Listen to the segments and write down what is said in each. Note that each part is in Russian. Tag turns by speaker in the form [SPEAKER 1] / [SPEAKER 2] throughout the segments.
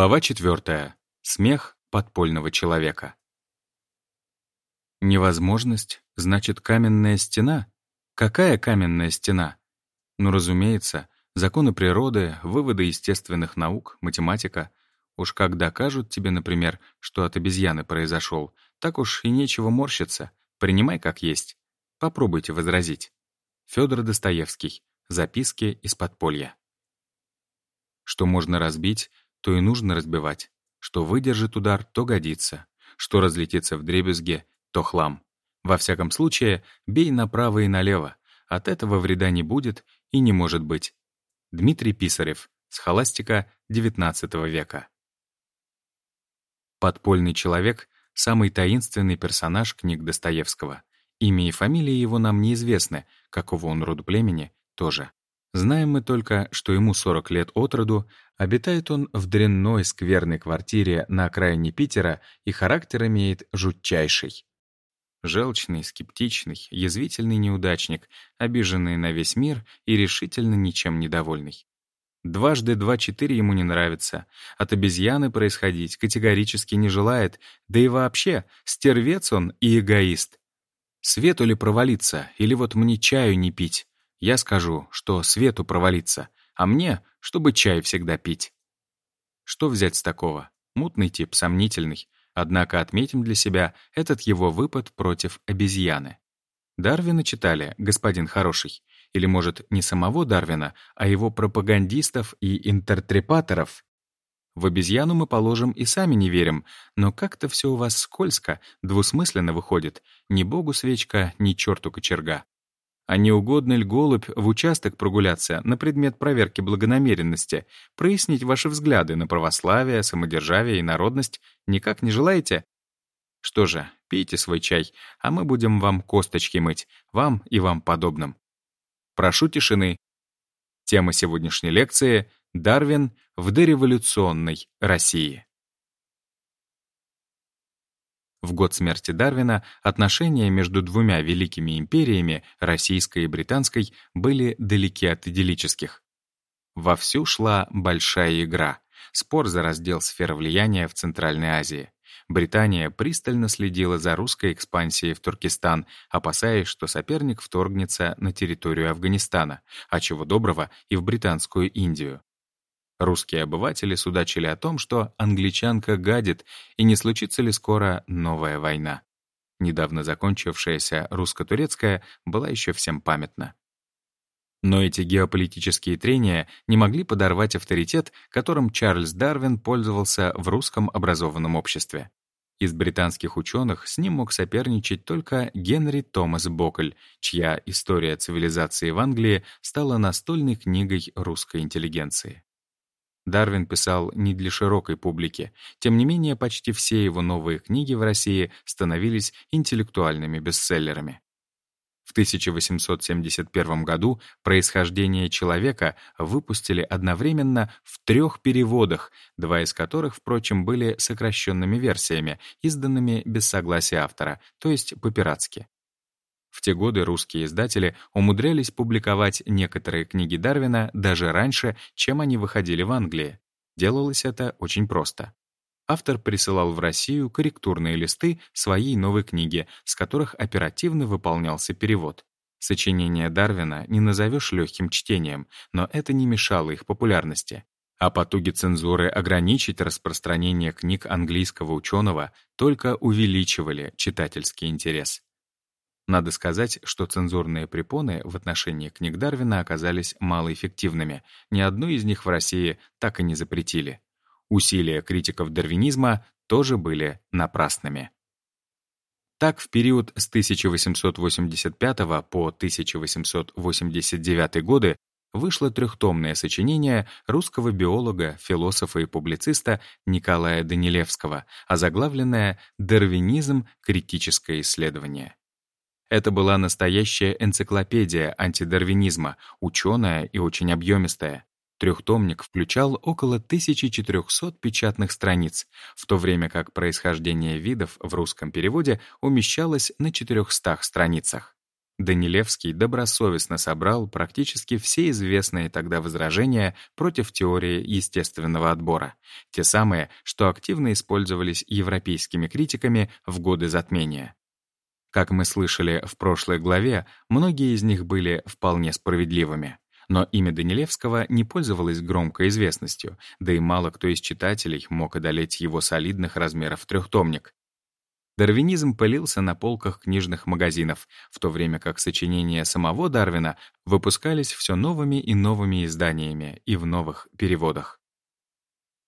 [SPEAKER 1] Глава 4. Смех подпольного человека. Невозможность значит каменная стена? Какая каменная стена? Ну, разумеется, законы природы, выводы естественных наук, математика. Уж как докажут тебе, например, что от обезьяны произошел, так уж и нечего морщиться. Принимай как есть. Попробуйте возразить. Федор Достоевский. Записки из подполья. Что можно разбить, то и нужно разбивать. Что выдержит удар, то годится. Что разлетится в дребезге, то хлам. Во всяком случае, бей направо и налево. От этого вреда не будет и не может быть. Дмитрий Писарев. Схоластика XIX века. Подпольный человек — самый таинственный персонаж книг Достоевского. Имя и фамилия его нам неизвестны, какого он роду племени — тоже. Знаем мы только, что ему 40 лет от роду, обитает он в дрянной скверной квартире на окраине Питера и характер имеет жутчайший. Желчный, скептичный, язвительный неудачник, обиженный на весь мир и решительно ничем недовольный. Дважды два-четыре ему не нравится. От обезьяны происходить категорически не желает, да и вообще, стервец он и эгоист. Свету ли провалиться, или вот мне чаю не пить? Я скажу, что свету провалиться, а мне, чтобы чай всегда пить. Что взять с такого? Мутный тип, сомнительный. Однако отметим для себя этот его выпад против обезьяны. Дарвина читали, господин хороший. Или, может, не самого Дарвина, а его пропагандистов и интертрепаторов? В обезьяну мы, положим, и сами не верим, но как-то все у вас скользко, двусмысленно выходит. Ни богу свечка, ни черту кочерга. А не угодно ли голубь в участок прогуляться на предмет проверки благонамеренности, прояснить ваши взгляды на православие, самодержавие и народность никак не желаете? Что же, пейте свой чай, а мы будем вам косточки мыть, вам и вам подобным. Прошу тишины. Тема сегодняшней лекции — Дарвин в дореволюционной России. В год смерти Дарвина отношения между двумя великими империями, российской и британской, были далеки от идиллических. Вовсю шла большая игра, спор за раздел сфер влияния в Центральной Азии. Британия пристально следила за русской экспансией в Туркестан, опасаясь, что соперник вторгнется на территорию Афганистана, а чего доброго и в британскую Индию. Русские обыватели судачили о том, что англичанка гадит, и не случится ли скоро новая война. Недавно закончившаяся русско-турецкая была еще всем памятна. Но эти геополитические трения не могли подорвать авторитет, которым Чарльз Дарвин пользовался в русском образованном обществе. Из британских ученых с ним мог соперничать только Генри Томас Бокль, чья «История цивилизации в Англии» стала настольной книгой русской интеллигенции. Дарвин писал не для широкой публики. Тем не менее, почти все его новые книги в России становились интеллектуальными бестселлерами. В 1871 году «Происхождение человека» выпустили одновременно в трех переводах, два из которых, впрочем, были сокращенными версиями, изданными без согласия автора, то есть по-пиратски. В те годы русские издатели умудрялись публиковать некоторые книги Дарвина даже раньше, чем они выходили в Англии. Делалось это очень просто. Автор присылал в Россию корректурные листы своей новой книги, с которых оперативно выполнялся перевод. Сочинения Дарвина не назовешь легким чтением, но это не мешало их популярности. А потуги цензуры ограничить распространение книг английского ученого только увеличивали читательский интерес. Надо сказать, что цензурные препоны в отношении книг Дарвина оказались малоэффективными. Ни одну из них в России так и не запретили. Усилия критиков дарвинизма тоже были напрасными. Так, в период с 1885 по 1889 годы вышло трехтомное сочинение русского биолога, философа и публициста Николая Данилевского, озаглавленное «Дарвинизм. Критическое исследование». Это была настоящая энциклопедия антидарвинизма, ученая и очень объемистая. Трехтомник включал около 1400 печатных страниц, в то время как происхождение видов в русском переводе умещалось на 400 страницах. Данилевский добросовестно собрал практически все известные тогда возражения против теории естественного отбора, те самые, что активно использовались европейскими критиками в годы затмения. Как мы слышали в прошлой главе, многие из них были вполне справедливыми. Но имя Данилевского не пользовалось громкой известностью, да и мало кто из читателей мог одолеть его солидных размеров трехтомник. Дарвинизм пылился на полках книжных магазинов, в то время как сочинения самого Дарвина выпускались все новыми и новыми изданиями и в новых переводах.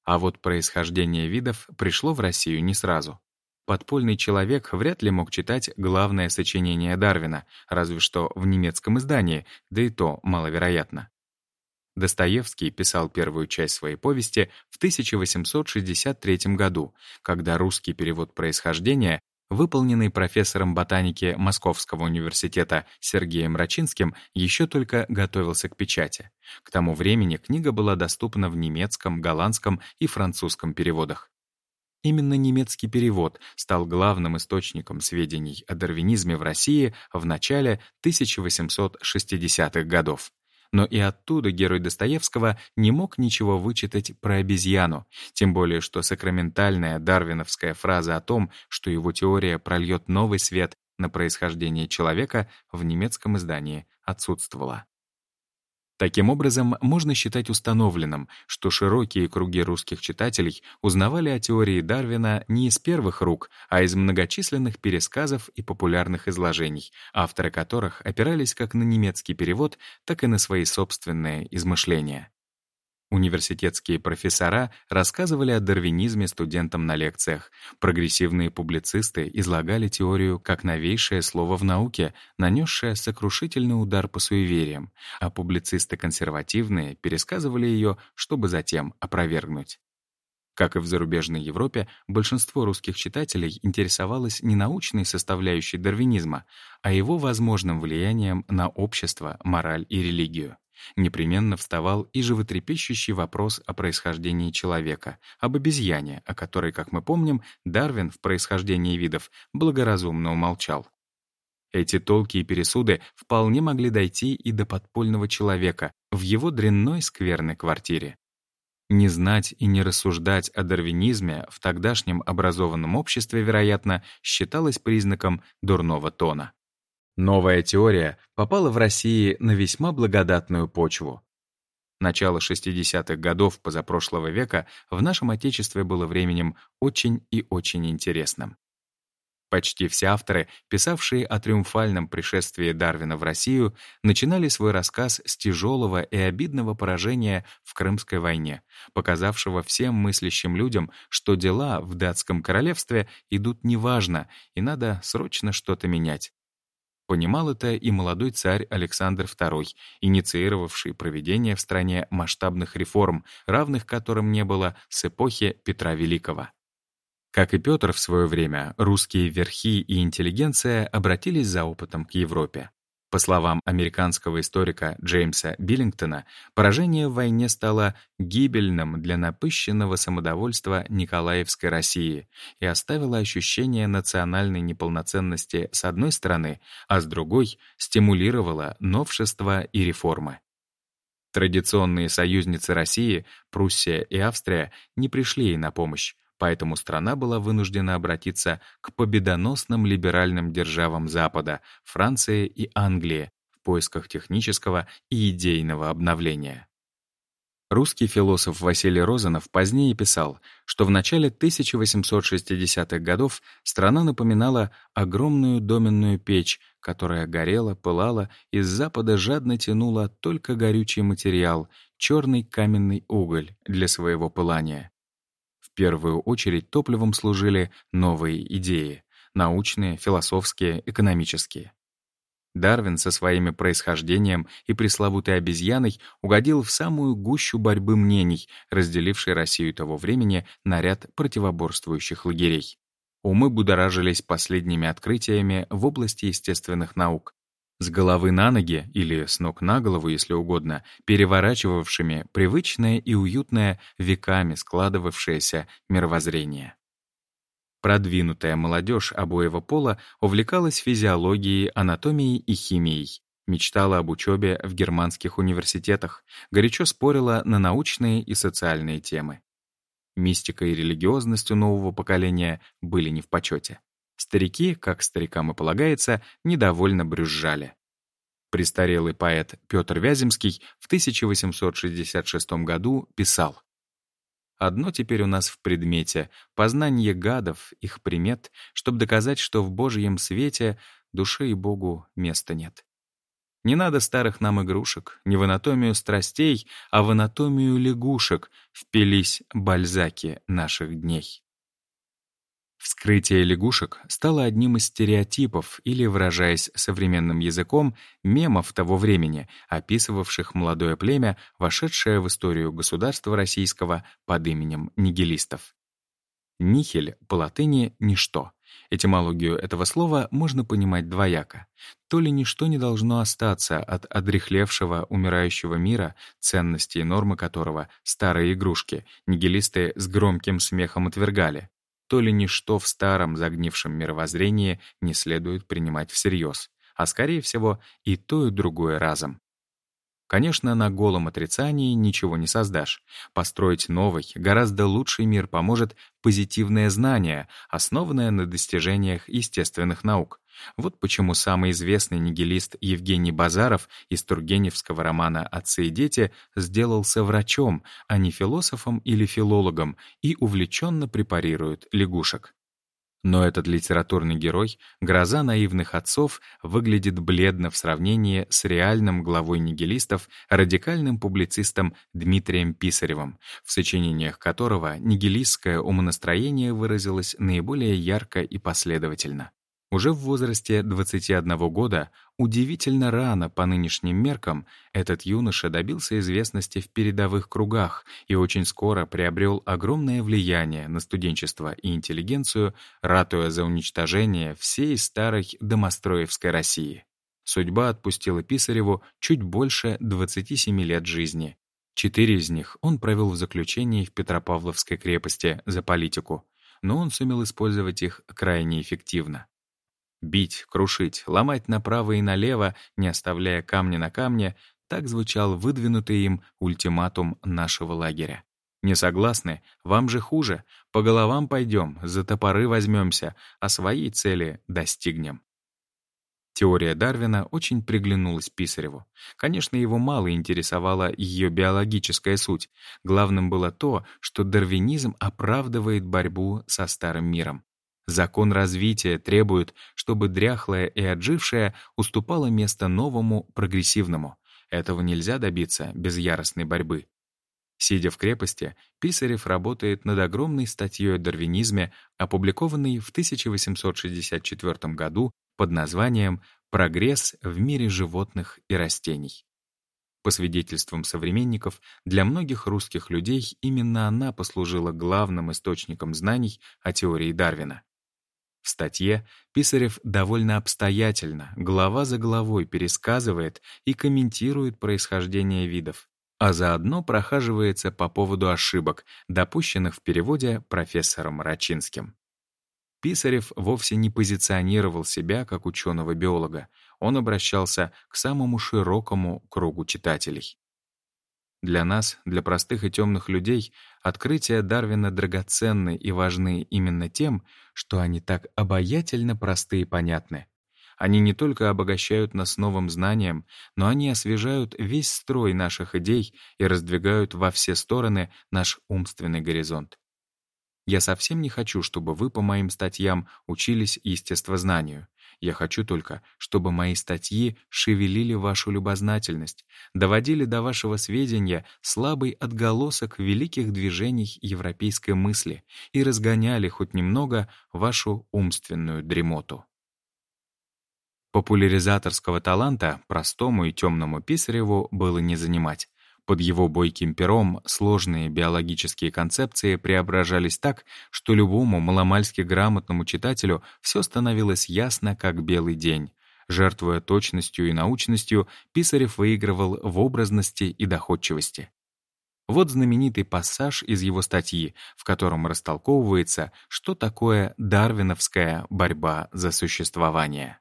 [SPEAKER 1] А вот происхождение видов пришло в Россию не сразу. Подпольный человек вряд ли мог читать главное сочинение Дарвина, разве что в немецком издании, да и то маловероятно. Достоевский писал первую часть своей повести в 1863 году, когда русский перевод происхождения, выполненный профессором ботаники Московского университета Сергеем Рачинским, еще только готовился к печати. К тому времени книга была доступна в немецком, голландском и французском переводах. Именно немецкий перевод стал главным источником сведений о дарвинизме в России в начале 1860-х годов. Но и оттуда герой Достоевского не мог ничего вычитать про обезьяну, тем более что сакраментальная дарвиновская фраза о том, что его теория прольет новый свет на происхождение человека, в немецком издании отсутствовала. Таким образом, можно считать установленным, что широкие круги русских читателей узнавали о теории Дарвина не из первых рук, а из многочисленных пересказов и популярных изложений, авторы которых опирались как на немецкий перевод, так и на свои собственные измышления. Университетские профессора рассказывали о дарвинизме студентам на лекциях. Прогрессивные публицисты излагали теорию как новейшее слово в науке, нанесшее сокрушительный удар по суевериям, а публицисты консервативные пересказывали ее, чтобы затем опровергнуть. Как и в зарубежной Европе, большинство русских читателей интересовалось не научной составляющей дарвинизма, а его возможным влиянием на общество, мораль и религию непременно вставал и животрепещущий вопрос о происхождении человека, об обезьяне, о которой, как мы помним, Дарвин в происхождении видов благоразумно умолчал. Эти толки и пересуды вполне могли дойти и до подпольного человека в его дрянной скверной квартире. Не знать и не рассуждать о дарвинизме в тогдашнем образованном обществе, вероятно, считалось признаком дурного тона. Новая теория попала в России на весьма благодатную почву. Начало 60-х годов позапрошлого века в нашем Отечестве было временем очень и очень интересным. Почти все авторы, писавшие о триумфальном пришествии Дарвина в Россию, начинали свой рассказ с тяжелого и обидного поражения в Крымской войне, показавшего всем мыслящим людям, что дела в датском королевстве идут неважно и надо срочно что-то менять. Понимал это и молодой царь Александр II, инициировавший проведение в стране масштабных реформ, равных которым не было с эпохи Петра Великого. Как и Петр в свое время, русские верхи и интеллигенция обратились за опытом к Европе. По словам американского историка Джеймса Биллингтона, поражение в войне стало гибельным для напыщенного самодовольства Николаевской России и оставило ощущение национальной неполноценности с одной стороны, а с другой стимулировало новшества и реформы. Традиционные союзницы России, Пруссия и Австрия, не пришли ей на помощь, поэтому страна была вынуждена обратиться к победоносным либеральным державам Запада, Франции и Англии, в поисках технического и идейного обновления. Русский философ Василий Розанов позднее писал, что в начале 1860-х годов страна напоминала огромную доменную печь, которая горела, пылала и с запада жадно тянула только горючий материал, черный каменный уголь для своего пылания. В первую очередь топливом служили новые идеи — научные, философские, экономические. Дарвин со своими происхождением и пресловутой обезьяной угодил в самую гущу борьбы мнений, разделившей Россию того времени на ряд противоборствующих лагерей. Умы будоражились последними открытиями в области естественных наук, с головы на ноги или с ног на голову, если угодно, переворачивавшими привычное и уютное веками складывавшееся мировоззрение. Продвинутая молодежь обоего пола увлекалась физиологией, анатомией и химией, мечтала об учебе в германских университетах, горячо спорила на научные и социальные темы. Мистика и религиозность у нового поколения были не в почете. Старики, как старикам и полагается, недовольно брюзжали. Престарелый поэт Петр Вяземский в 1866 году писал Одно теперь у нас в предмете — познание гадов, их примет, чтобы доказать, что в Божьем свете душе и Богу места нет. Не надо старых нам игрушек, не в анатомию страстей, а в анатомию лягушек впились бальзаки наших дней. Вскрытие лягушек стало одним из стереотипов или, выражаясь современным языком, мемов того времени, описывавших молодое племя, вошедшее в историю государства российского под именем нигилистов. Нихель по латыни «ничто». Этимологию этого слова можно понимать двояко. То ли ничто не должно остаться от одрехлевшего, умирающего мира, ценности и нормы которого старые игрушки, нигилисты с громким смехом отвергали, то ли ничто в старом загнившем мировоззрении не следует принимать всерьез, а скорее всего и то, и другое разом. Конечно, на голом отрицании ничего не создашь. Построить новый, гораздо лучший мир поможет позитивное знание, основанное на достижениях естественных наук. Вот почему самый известный нигилист Евгений Базаров из Тургеневского романа «Отцы и дети» сделался врачом, а не философом или филологом, и увлеченно препарирует лягушек. Но этот литературный герой, гроза наивных отцов, выглядит бледно в сравнении с реальным главой нигилистов, радикальным публицистом Дмитрием Писаревым, в сочинениях которого нигилистское умонастроение выразилось наиболее ярко и последовательно. Уже в возрасте 21 года, удивительно рано по нынешним меркам, этот юноша добился известности в передовых кругах и очень скоро приобрел огромное влияние на студенчество и интеллигенцию, ратуя за уничтожение всей старой домостроевской России. Судьба отпустила Писареву чуть больше 27 лет жизни. Четыре из них он провел в заключении в Петропавловской крепости за политику, но он сумел использовать их крайне эффективно. Бить, крушить, ломать направо и налево, не оставляя камня на камне, так звучал выдвинутый им ультиматум нашего лагеря. Не согласны? Вам же хуже. По головам пойдем, за топоры возьмемся, а своей цели достигнем. Теория Дарвина очень приглянулась Писареву. Конечно, его мало интересовала ее биологическая суть. Главным было то, что дарвинизм оправдывает борьбу со старым миром. Закон развития требует, чтобы дряхлое и отжившее уступало место новому, прогрессивному. Этого нельзя добиться без яростной борьбы. Сидя в крепости, Писарев работает над огромной статьей о дарвинизме, опубликованной в 1864 году под названием «Прогресс в мире животных и растений». По свидетельствам современников, для многих русских людей именно она послужила главным источником знаний о теории Дарвина. В статье Писарев довольно обстоятельно, глава за главой пересказывает и комментирует происхождение видов, а заодно прохаживается по поводу ошибок, допущенных в переводе профессором Рачинским. Писарев вовсе не позиционировал себя как ученого-биолога, он обращался к самому широкому кругу читателей. Для нас, для простых и темных людей, открытия Дарвина драгоценны и важны именно тем, что они так обаятельно просты и понятны. Они не только обогащают нас новым знанием, но они освежают весь строй наших идей и раздвигают во все стороны наш умственный горизонт. Я совсем не хочу, чтобы вы по моим статьям учились естествознанию. Я хочу только, чтобы мои статьи шевелили вашу любознательность, доводили до вашего сведения слабый отголосок великих движений европейской мысли и разгоняли хоть немного вашу умственную дремоту. Популяризаторского таланта простому и темному Писареву было не занимать. Под его бойким пером сложные биологические концепции преображались так, что любому маломальски грамотному читателю все становилось ясно, как белый день. Жертвуя точностью и научностью, Писарев выигрывал в образности и доходчивости. Вот знаменитый пассаж из его статьи, в котором растолковывается, что такое дарвиновская борьба за существование.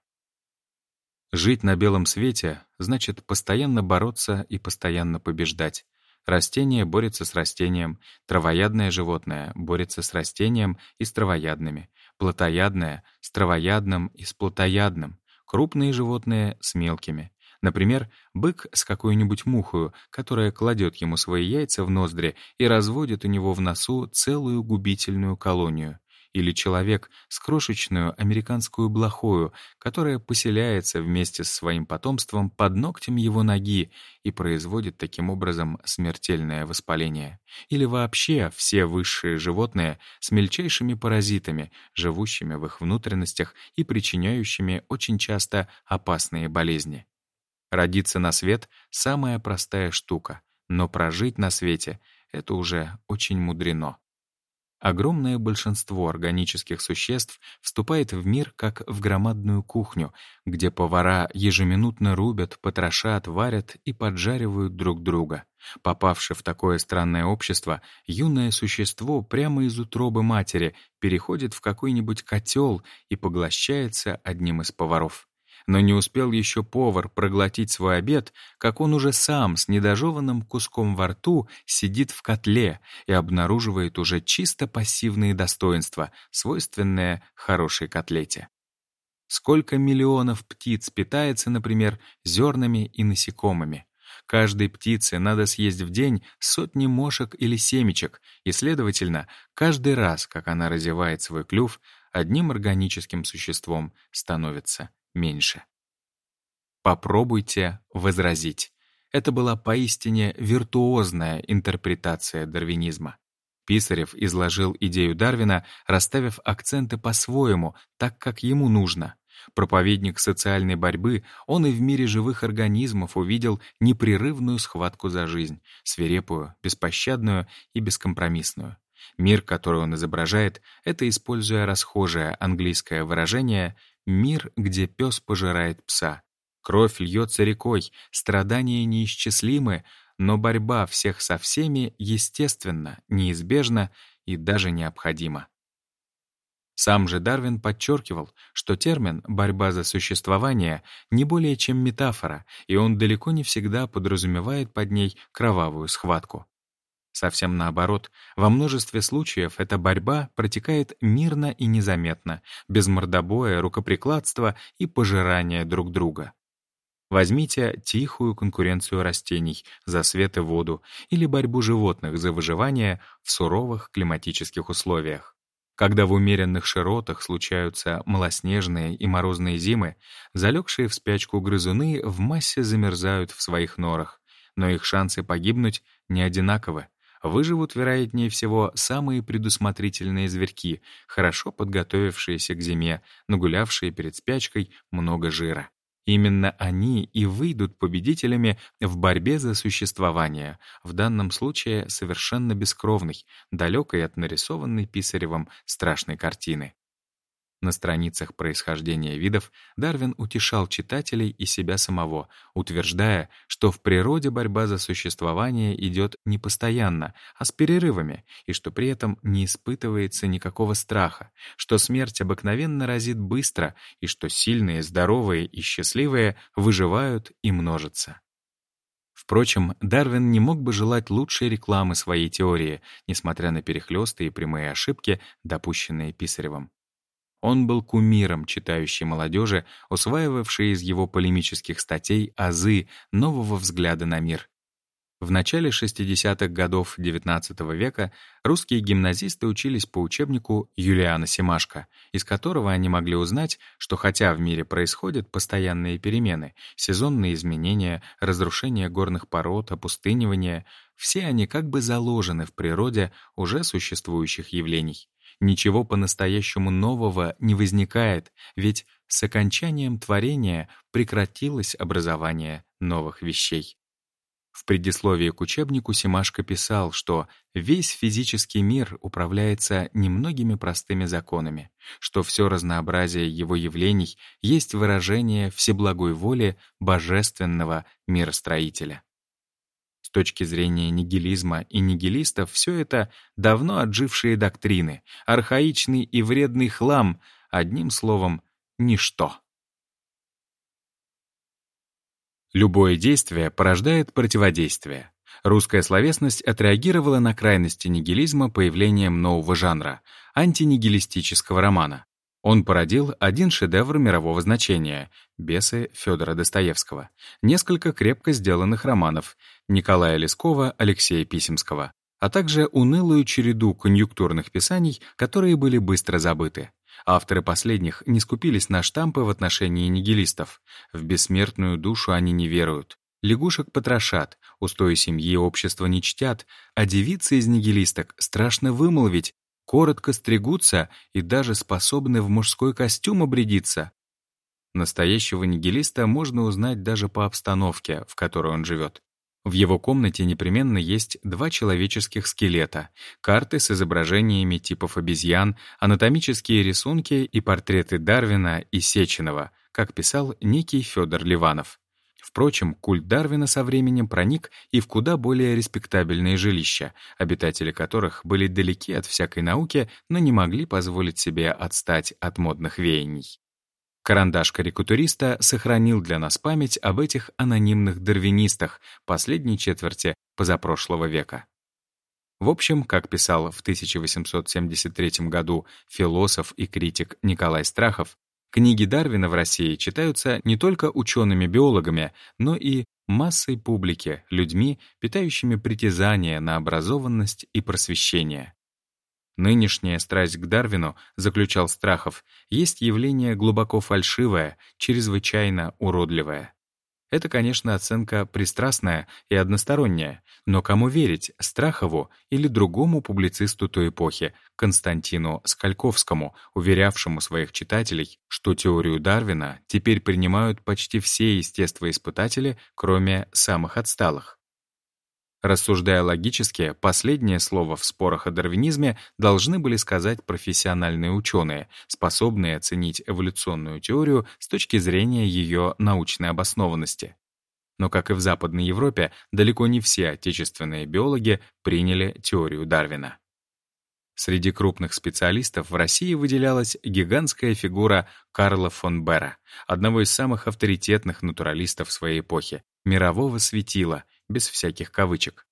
[SPEAKER 1] Жить на белом свете значит постоянно бороться и постоянно побеждать. Растение борется с растением, травоядное животное борется с растением и с травоядными, плотоядное — с травоядным и с плотоядным, крупные животные — с мелкими. Например, бык с какой-нибудь мухою, которая кладет ему свои яйца в ноздри и разводит у него в носу целую губительную колонию. Или человек с крошечную американскую блохою, которая поселяется вместе с своим потомством под ногтем его ноги и производит таким образом смертельное воспаление. Или вообще все высшие животные с мельчайшими паразитами, живущими в их внутренностях и причиняющими очень часто опасные болезни. Родиться на свет — самая простая штука, но прожить на свете — это уже очень мудрено. Огромное большинство органических существ вступает в мир как в громадную кухню, где повара ежеминутно рубят, потрошат, варят и поджаривают друг друга. Попавши в такое странное общество, юное существо прямо из утробы матери переходит в какой-нибудь котел и поглощается одним из поваров. Но не успел еще повар проглотить свой обед, как он уже сам с недожеванным куском во рту сидит в котле и обнаруживает уже чисто пассивные достоинства, свойственные хорошей котлете. Сколько миллионов птиц питается, например, зернами и насекомыми. Каждой птице надо съесть в день сотни мошек или семечек, и, следовательно, каждый раз, как она разевает свой клюв, одним органическим существом становится меньше. Попробуйте возразить. Это была поистине виртуозная интерпретация дарвинизма. Писарев изложил идею Дарвина, расставив акценты по-своему, так, как ему нужно. Проповедник социальной борьбы, он и в мире живых организмов увидел непрерывную схватку за жизнь, свирепую, беспощадную и бескомпромиссную. Мир, который он изображает, это, используя расхожее английское выражение, Мир, где пес пожирает пса. Кровь льется рекой, страдания неисчислимы, но борьба всех со всеми естественна, неизбежна и даже необходима. Сам же Дарвин подчеркивал, что термин «борьба за существование» не более чем метафора, и он далеко не всегда подразумевает под ней кровавую схватку. Совсем наоборот, во множестве случаев эта борьба протекает мирно и незаметно, без мордобоя, рукоприкладства и пожирания друг друга. Возьмите тихую конкуренцию растений за свет и воду или борьбу животных за выживание в суровых климатических условиях. Когда в умеренных широтах случаются малоснежные и морозные зимы, залегшие в спячку грызуны в массе замерзают в своих норах, но их шансы погибнуть не одинаковы. Выживут, вероятнее всего, самые предусмотрительные зверьки, хорошо подготовившиеся к зиме, нагулявшие перед спячкой много жира. Именно они и выйдут победителями в борьбе за существование, в данном случае совершенно бескровной, далекой от нарисованной Писаревым страшной картины. На страницах происхождения видов Дарвин утешал читателей и себя самого, утверждая, что в природе борьба за существование идет не постоянно, а с перерывами, и что при этом не испытывается никакого страха, что смерть обыкновенно разит быстро, и что сильные, здоровые и счастливые выживают и множатся. Впрочем, Дарвин не мог бы желать лучшей рекламы своей теории, несмотря на перехлёсты и прямые ошибки, допущенные Писаревым. Он был кумиром читающей молодежи, усваивавшей из его полемических статей азы нового взгляда на мир. В начале 60-х годов XIX века русские гимназисты учились по учебнику Юлиана Семашко, из которого они могли узнать, что хотя в мире происходят постоянные перемены, сезонные изменения, разрушение горных пород, опустынивание, все они как бы заложены в природе уже существующих явлений. Ничего по-настоящему нового не возникает, ведь с окончанием творения прекратилось образование новых вещей. В предисловии к учебнику Семашко писал, что весь физический мир управляется немногими простыми законами, что все разнообразие его явлений есть выражение всеблагой воли божественного миростроителя. Точки зрения нигилизма и нигилистов все это давно отжившие доктрины, архаичный и вредный хлам, одним словом, ничто. Любое действие порождает противодействие. Русская словесность отреагировала на крайности нигилизма появлением нового жанра — антинигилистического романа. Он породил один шедевр мирового значения — «Бесы» Федора Достоевского, несколько крепко сделанных романов Николая Лескова, Алексея Писемского, а также унылую череду конъюнктурных писаний, которые были быстро забыты. Авторы последних не скупились на штампы в отношении нигилистов. В бессмертную душу они не веруют. Лягушек потрошат, устои семьи общества не чтят, а девицы из нигилисток страшно вымолвить, коротко стригутся и даже способны в мужской костюм обрядиться. Настоящего нигилиста можно узнать даже по обстановке, в которой он живет. В его комнате непременно есть два человеческих скелета, карты с изображениями типов обезьян, анатомические рисунки и портреты Дарвина и Сеченова, как писал некий Федор Ливанов. Впрочем, культ Дарвина со временем проник и в куда более респектабельные жилища, обитатели которых были далеки от всякой науки, но не могли позволить себе отстать от модных веяний. Карандаш карикатуриста сохранил для нас память об этих анонимных дарвинистах последней четверти позапрошлого века. В общем, как писал в 1873 году философ и критик Николай Страхов, книги Дарвина в России читаются не только учеными-биологами, но и массой публики, людьми, питающими притязания на образованность и просвещение. Нынешняя страсть к Дарвину, заключал Страхов, есть явление глубоко фальшивое, чрезвычайно уродливое. Это, конечно, оценка пристрастная и односторонняя, но кому верить, Страхову или другому публицисту той эпохи, Константину Скальковскому, уверявшему своих читателей, что теорию Дарвина теперь принимают почти все естествоиспытатели, кроме самых отсталых? Рассуждая логически, последнее слово в спорах о дарвинизме должны были сказать профессиональные ученые, способные оценить эволюционную теорию с точки зрения ее научной обоснованности. Но, как и в Западной Европе, далеко не все отечественные биологи приняли теорию Дарвина. Среди крупных специалистов в России выделялась гигантская фигура Карла фон Бера, одного из самых авторитетных натуралистов своей эпохи, мирового светила, без всяких кавычек.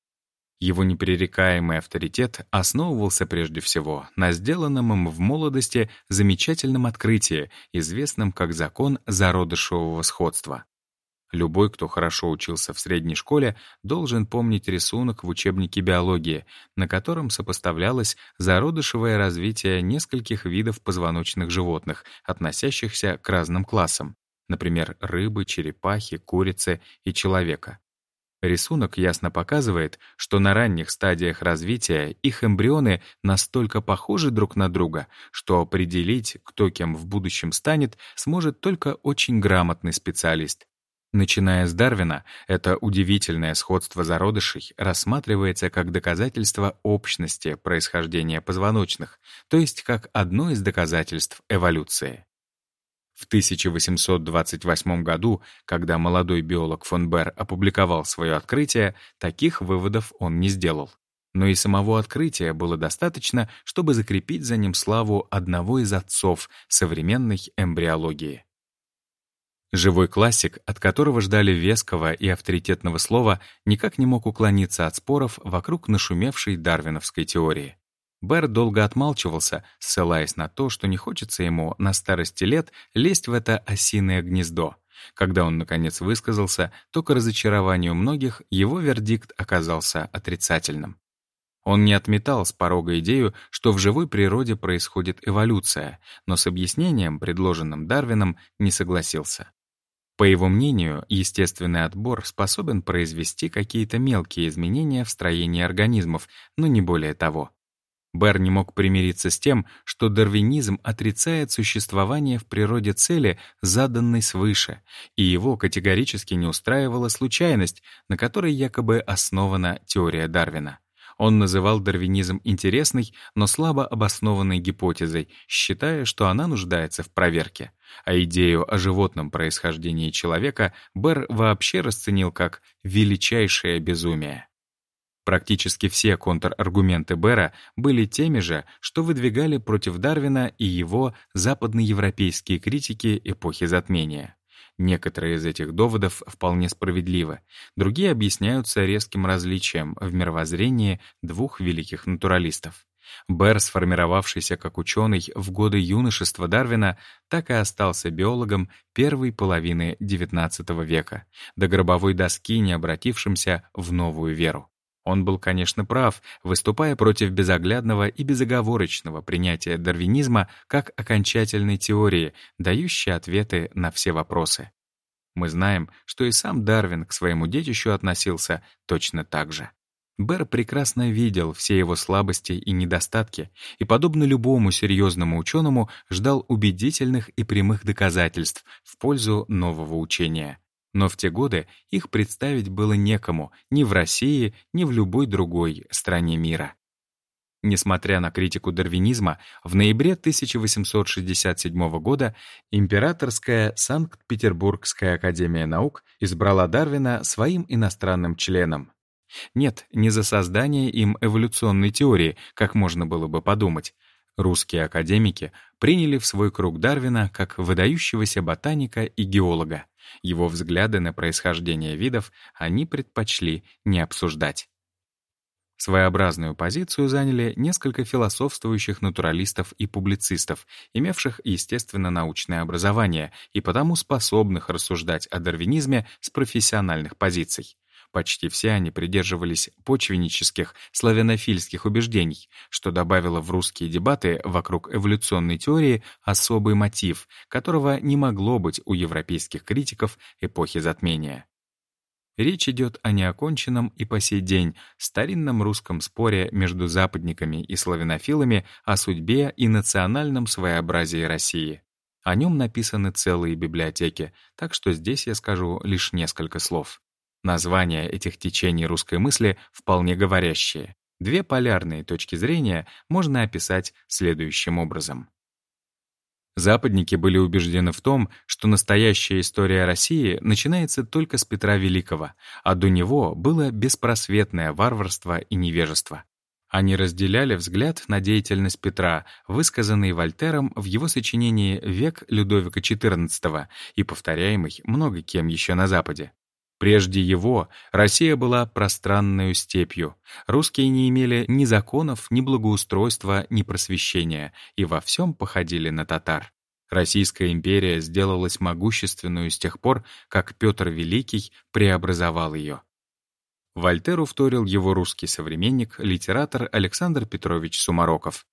[SPEAKER 1] Его непререкаемый авторитет основывался прежде всего на сделанном им в молодости замечательном открытии, известном как закон зародышевого сходства. Любой, кто хорошо учился в средней школе, должен помнить рисунок в учебнике биологии, на котором сопоставлялось зародышевое развитие нескольких видов позвоночных животных, относящихся к разным классам, например, рыбы, черепахи, курицы и человека. Рисунок ясно показывает, что на ранних стадиях развития их эмбрионы настолько похожи друг на друга, что определить, кто кем в будущем станет, сможет только очень грамотный специалист. Начиная с Дарвина, это удивительное сходство зародышей рассматривается как доказательство общности происхождения позвоночных, то есть как одно из доказательств эволюции. В 1828 году, когда молодой биолог фон Бер опубликовал свое открытие, таких выводов он не сделал. Но и самого открытия было достаточно, чтобы закрепить за ним славу одного из отцов современной эмбриологии. Живой классик, от которого ждали веского и авторитетного слова, никак не мог уклониться от споров вокруг нашумевшей дарвиновской теории. Бэр долго отмалчивался, ссылаясь на то, что не хочется ему на старости лет лезть в это осиное гнездо. Когда он, наконец, высказался, то к разочарованию многих его вердикт оказался отрицательным. Он не отметал с порога идею, что в живой природе происходит эволюция, но с объяснением, предложенным Дарвином, не согласился. По его мнению, естественный отбор способен произвести какие-то мелкие изменения в строении организмов, но не более того. Бер не мог примириться с тем, что дарвинизм отрицает существование в природе цели, заданной свыше, и его категорически не устраивала случайность, на которой якобы основана теория Дарвина. Он называл дарвинизм интересной, но слабо обоснованной гипотезой, считая, что она нуждается в проверке. А идею о животном происхождении человека Бер вообще расценил как «величайшее безумие». Практически все контраргументы Бера были теми же, что выдвигали против Дарвина и его западноевропейские критики эпохи затмения. Некоторые из этих доводов вполне справедливы, другие объясняются резким различием в мировоззрении двух великих натуралистов. Берр, сформировавшийся как ученый в годы юношества Дарвина, так и остался биологом первой половины XIX века, до гробовой доски не обратившимся в новую веру. Он был, конечно, прав, выступая против безоглядного и безоговорочного принятия дарвинизма как окончательной теории, дающей ответы на все вопросы. Мы знаем, что и сам Дарвин к своему детищу относился точно так же. Бер прекрасно видел все его слабости и недостатки и, подобно любому серьезному ученому, ждал убедительных и прямых доказательств в пользу нового учения. Но в те годы их представить было некому ни в России, ни в любой другой стране мира. Несмотря на критику дарвинизма, в ноябре 1867 года Императорская Санкт-Петербургская академия наук избрала Дарвина своим иностранным членом. Нет, не за создание им эволюционной теории, как можно было бы подумать. Русские академики приняли в свой круг Дарвина как выдающегося ботаника и геолога. Его взгляды на происхождение видов они предпочли не обсуждать. Своеобразную позицию заняли несколько философствующих натуралистов и публицистов, имевших естественно-научное образование и потому способных рассуждать о дарвинизме с профессиональных позиций. Почти все они придерживались почвеннических, славянофильских убеждений, что добавило в русские дебаты вокруг эволюционной теории особый мотив, которого не могло быть у европейских критиков эпохи затмения. Речь идет о неоконченном и по сей день старинном русском споре между западниками и славянофилами о судьбе и национальном своеобразии России. О нем написаны целые библиотеки, так что здесь я скажу лишь несколько слов. Названия этих течений русской мысли вполне говорящие. Две полярные точки зрения можно описать следующим образом. Западники были убеждены в том, что настоящая история России начинается только с Петра Великого, а до него было беспросветное варварство и невежество. Они разделяли взгляд на деятельность Петра, высказанный Вольтером в его сочинении «Век Людовика XIV» и повторяемый много кем еще на Западе. Прежде его Россия была пространной степью. Русские не имели ни законов, ни благоустройства, ни просвещения и во всем походили на татар. Российская империя сделалась могущественную с тех пор, как Петр Великий преобразовал ее. Вольтеру вторил его русский современник, литератор Александр Петрович Сумароков.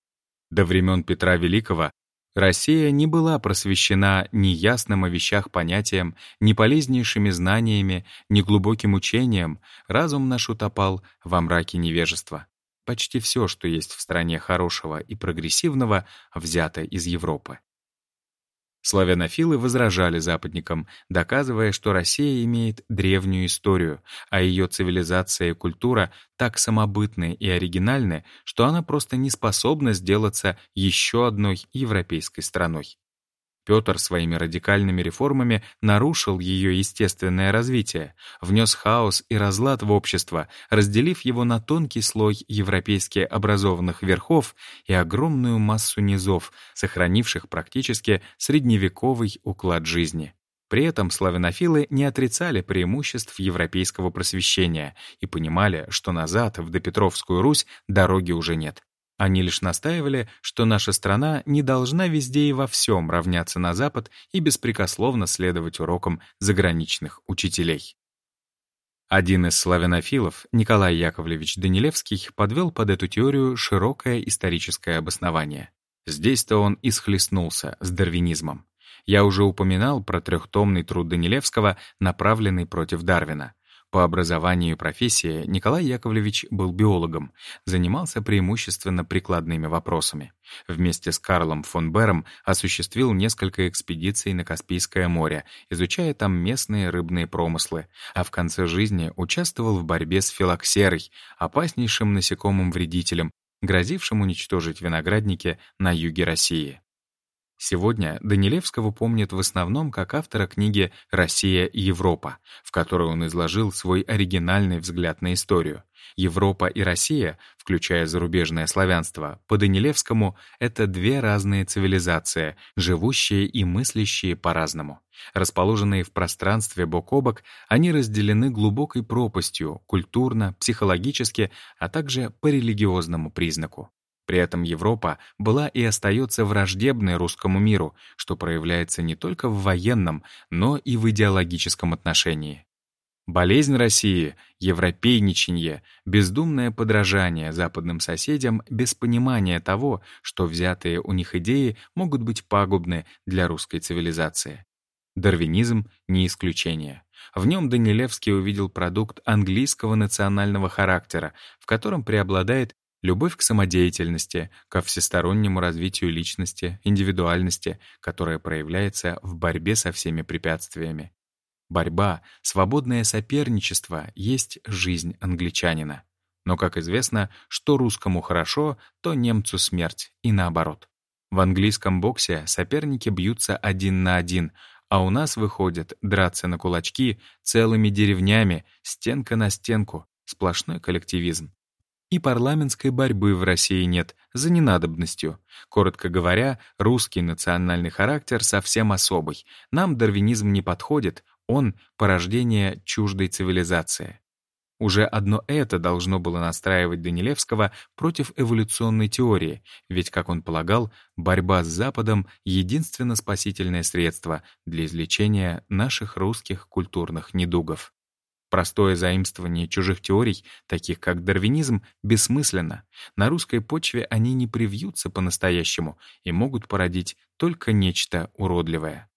[SPEAKER 1] До времен Петра Великого Россия не была просвещена ни ясным о вещах понятиям, ни полезнейшими знаниями, ни глубоким учением, разум наш утопал во мраке невежества. Почти все, что есть в стране хорошего и прогрессивного, взято из Европы. Славянофилы возражали западникам, доказывая, что Россия имеет древнюю историю, а ее цивилизация и культура так самобытны и оригинальны, что она просто не способна сделаться еще одной европейской страной. Петр своими радикальными реформами нарушил ее естественное развитие, внес хаос и разлад в общество, разделив его на тонкий слой европейски образованных верхов и огромную массу низов, сохранивших практически средневековый уклад жизни. При этом славянофилы не отрицали преимуществ европейского просвещения и понимали, что назад, в допетровскую Русь, дороги уже нет. Они лишь настаивали, что наша страна не должна везде и во всем равняться на Запад и беспрекословно следовать урокам заграничных учителей. Один из славянофилов, Николай Яковлевич Данилевский, подвел под эту теорию широкое историческое обоснование. Здесь-то он и схлестнулся с дарвинизмом. Я уже упоминал про трехтомный труд Данилевского, направленный против Дарвина. По образованию и профессии Николай Яковлевич был биологом, занимался преимущественно прикладными вопросами. Вместе с Карлом фон Бером осуществил несколько экспедиций на Каспийское море, изучая там местные рыбные промыслы, а в конце жизни участвовал в борьбе с филоксерой, опаснейшим насекомым-вредителем, грозившим уничтожить виноградники на юге России. Сегодня Данилевского помнят в основном как автора книги «Россия и Европа», в которой он изложил свой оригинальный взгляд на историю. Европа и Россия, включая зарубежное славянство, по Данилевскому — это две разные цивилизации, живущие и мыслящие по-разному. Расположенные в пространстве бок о бок, они разделены глубокой пропастью культурно, психологически, а также по религиозному признаку. При этом Европа была и остается враждебной русскому миру, что проявляется не только в военном, но и в идеологическом отношении. Болезнь России, европейничанье, бездумное подражание западным соседям без понимания того, что взятые у них идеи могут быть пагубны для русской цивилизации. Дарвинизм — не исключение. В нем Данилевский увидел продукт английского национального характера, в котором преобладает Любовь к самодеятельности, ко всестороннему развитию личности, индивидуальности, которая проявляется в борьбе со всеми препятствиями. Борьба, свободное соперничество есть жизнь англичанина. Но, как известно, что русскому хорошо, то немцу смерть, и наоборот. В английском боксе соперники бьются один на один, а у нас выходят драться на кулачки целыми деревнями, стенка на стенку, сплошной коллективизм. И парламентской борьбы в России нет, за ненадобностью. Коротко говоря, русский национальный характер совсем особый. Нам дарвинизм не подходит, он — порождение чуждой цивилизации. Уже одно это должно было настраивать Данилевского против эволюционной теории, ведь, как он полагал, борьба с Западом — единственно спасительное средство для излечения наших русских культурных недугов. Простое заимствование чужих теорий, таких как дарвинизм, бессмысленно. На русской почве они не привьются по-настоящему и могут породить только нечто уродливое.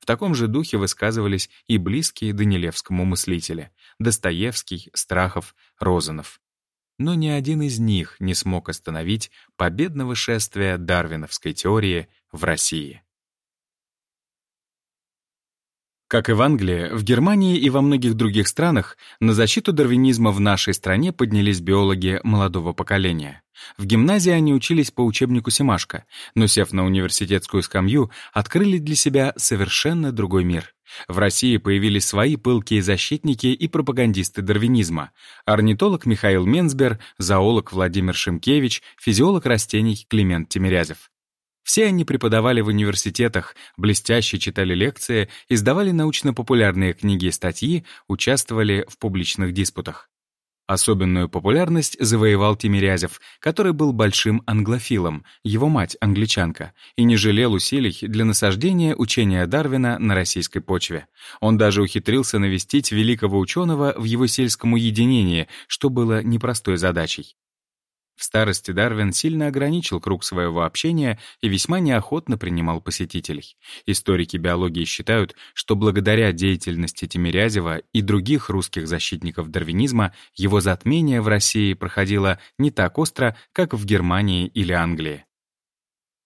[SPEAKER 1] В таком же духе высказывались и близкие Данилевскому мыслители — Достоевский, Страхов, Розанов. Но ни один из них не смог остановить победного шествия дарвиновской теории в России. Как и в Англии, в Германии и во многих других странах на защиту дарвинизма в нашей стране поднялись биологи молодого поколения. В гимназии они учились по учебнику Семашко, но, сев на университетскую скамью, открыли для себя совершенно другой мир. В России появились свои пылкие защитники и пропагандисты дарвинизма. Орнитолог Михаил Менсбер, зоолог Владимир Шимкевич, физиолог растений Климент Тимирязев. Все они преподавали в университетах, блестяще читали лекции, издавали научно-популярные книги и статьи, участвовали в публичных диспутах. Особенную популярность завоевал Тимирязев, который был большим англофилом, его мать — англичанка, и не жалел усилий для насаждения учения Дарвина на российской почве. Он даже ухитрился навестить великого ученого в его сельском уединении, что было непростой задачей. В старости Дарвин сильно ограничил круг своего общения и весьма неохотно принимал посетителей. Историки биологии считают, что благодаря деятельности Тимирязева и других русских защитников дарвинизма его затмение в России проходило не так остро, как в Германии или Англии.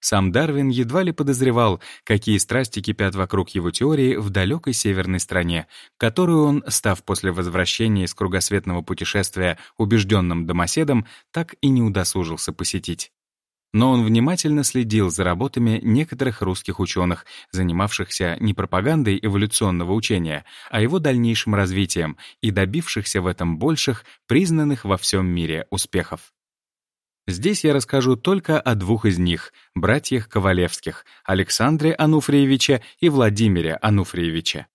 [SPEAKER 1] Сам Дарвин едва ли подозревал, какие страсти кипят вокруг его теории в далекой северной стране, которую он, став после возвращения из кругосветного путешествия убежденным домоседом, так и не удосужился посетить. Но он внимательно следил за работами некоторых русских ученых, занимавшихся не пропагандой эволюционного учения, а его дальнейшим развитием и добившихся в этом больших, признанных во всем мире успехов. Здесь я расскажу только о двух из них, братьях Ковалевских, Александре Ануфриевиче и Владимире Ануфриевиче.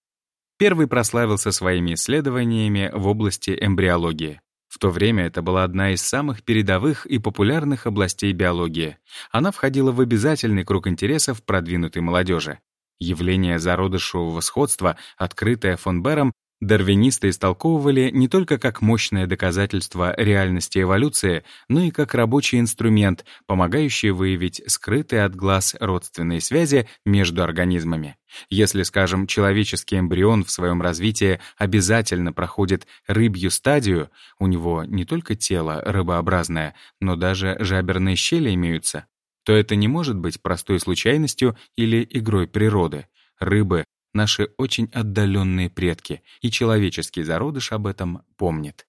[SPEAKER 1] Первый прославился своими исследованиями в области эмбриологии. В то время это была одна из самых передовых и популярных областей биологии. Она входила в обязательный круг интересов продвинутой молодежи. Явление зародышевого сходства, открытое фон Бером, Дарвинисты истолковывали не только как мощное доказательство реальности эволюции, но и как рабочий инструмент, помогающий выявить скрытые от глаз родственные связи между организмами. Если, скажем, человеческий эмбрион в своем развитии обязательно проходит рыбью стадию, у него не только тело рыбообразное, но даже жаберные щели имеются, то это не может быть простой случайностью или игрой природы. Рыбы наши очень отдаленные предки, и человеческий зародыш об этом помнит.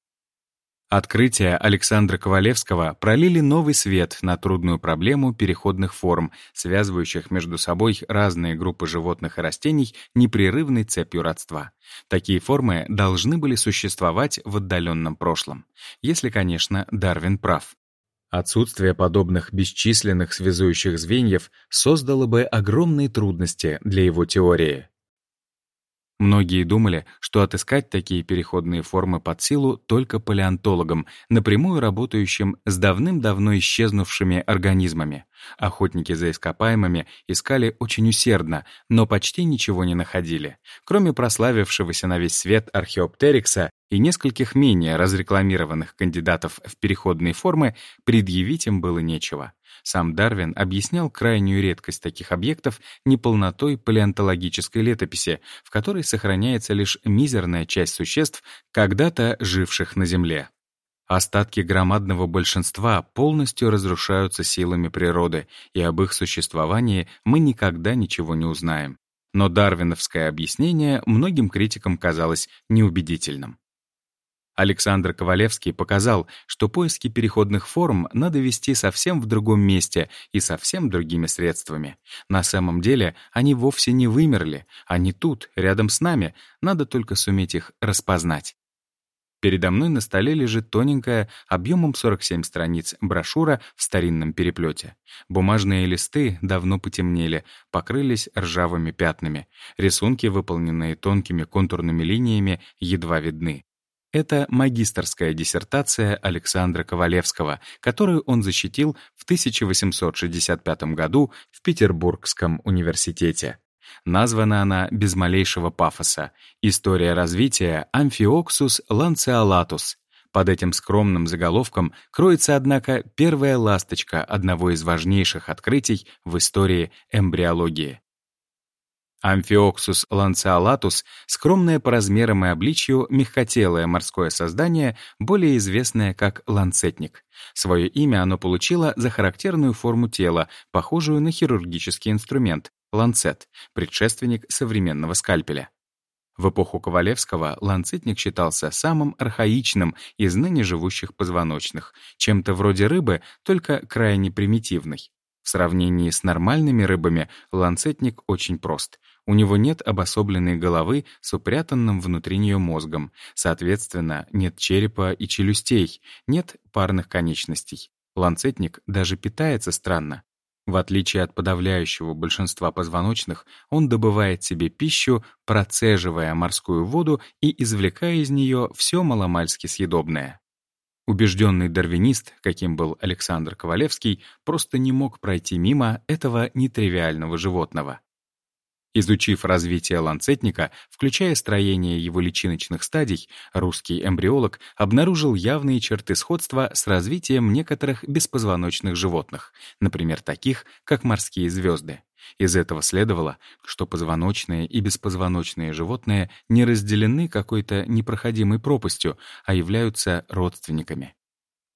[SPEAKER 1] Открытия Александра Ковалевского пролили новый свет на трудную проблему переходных форм, связывающих между собой разные группы животных и растений непрерывной цепью родства. Такие формы должны были существовать в отдаленном прошлом. Если, конечно, Дарвин прав. Отсутствие подобных бесчисленных связующих звеньев создало бы огромные трудности для его теории. Многие думали, что отыскать такие переходные формы под силу только палеонтологам, напрямую работающим с давным-давно исчезнувшими организмами. Охотники за ископаемыми искали очень усердно, но почти ничего не находили. Кроме прославившегося на весь свет археоптерикса и нескольких менее разрекламированных кандидатов в переходные формы, предъявить им было нечего. Сам Дарвин объяснял крайнюю редкость таких объектов неполнотой палеонтологической летописи, в которой сохраняется лишь мизерная часть существ, когда-то живших на Земле. Остатки громадного большинства полностью разрушаются силами природы, и об их существовании мы никогда ничего не узнаем. Но дарвиновское объяснение многим критикам казалось неубедительным. Александр Ковалевский показал, что поиски переходных форм надо вести совсем в другом месте и совсем другими средствами. На самом деле они вовсе не вымерли, они тут, рядом с нами, надо только суметь их распознать. Передо мной на столе лежит тоненькая, объемом 47 страниц, брошюра в старинном переплете. Бумажные листы давно потемнели, покрылись ржавыми пятнами. Рисунки, выполненные тонкими контурными линиями, едва видны. Это магистерская диссертация Александра Ковалевского, которую он защитил в 1865 году в Петербургском университете. Названа она без малейшего пафоса «История развития Амфиоксус ланцеолатус». Под этим скромным заголовком кроется, однако, первая ласточка одного из важнейших открытий в истории эмбриологии. Амфиоксус ланцеолатус — скромное по размерам и обличью мягкотелое морское создание, более известное как ланцетник. Свое имя оно получило за характерную форму тела, похожую на хирургический инструмент — ланцет, предшественник современного скальпеля. В эпоху Ковалевского ланцетник считался самым архаичным из ныне живущих позвоночных, чем-то вроде рыбы, только крайне примитивной. В сравнении с нормальными рыбами ланцетник очень прост. У него нет обособленной головы с упрятанным внутри нее мозгом, соответственно, нет черепа и челюстей, нет парных конечностей. Ланцетник даже питается странно. В отличие от подавляющего большинства позвоночных, он добывает себе пищу, процеживая морскую воду и извлекая из нее все маломальски съедобное. Убежденный дарвинист, каким был Александр Ковалевский, просто не мог пройти мимо этого нетривиального животного. Изучив развитие ланцетника, включая строение его личиночных стадий, русский эмбриолог обнаружил явные черты сходства с развитием некоторых беспозвоночных животных, например, таких, как морские звезды. Из этого следовало, что позвоночные и беспозвоночные животные не разделены какой-то непроходимой пропастью, а являются родственниками.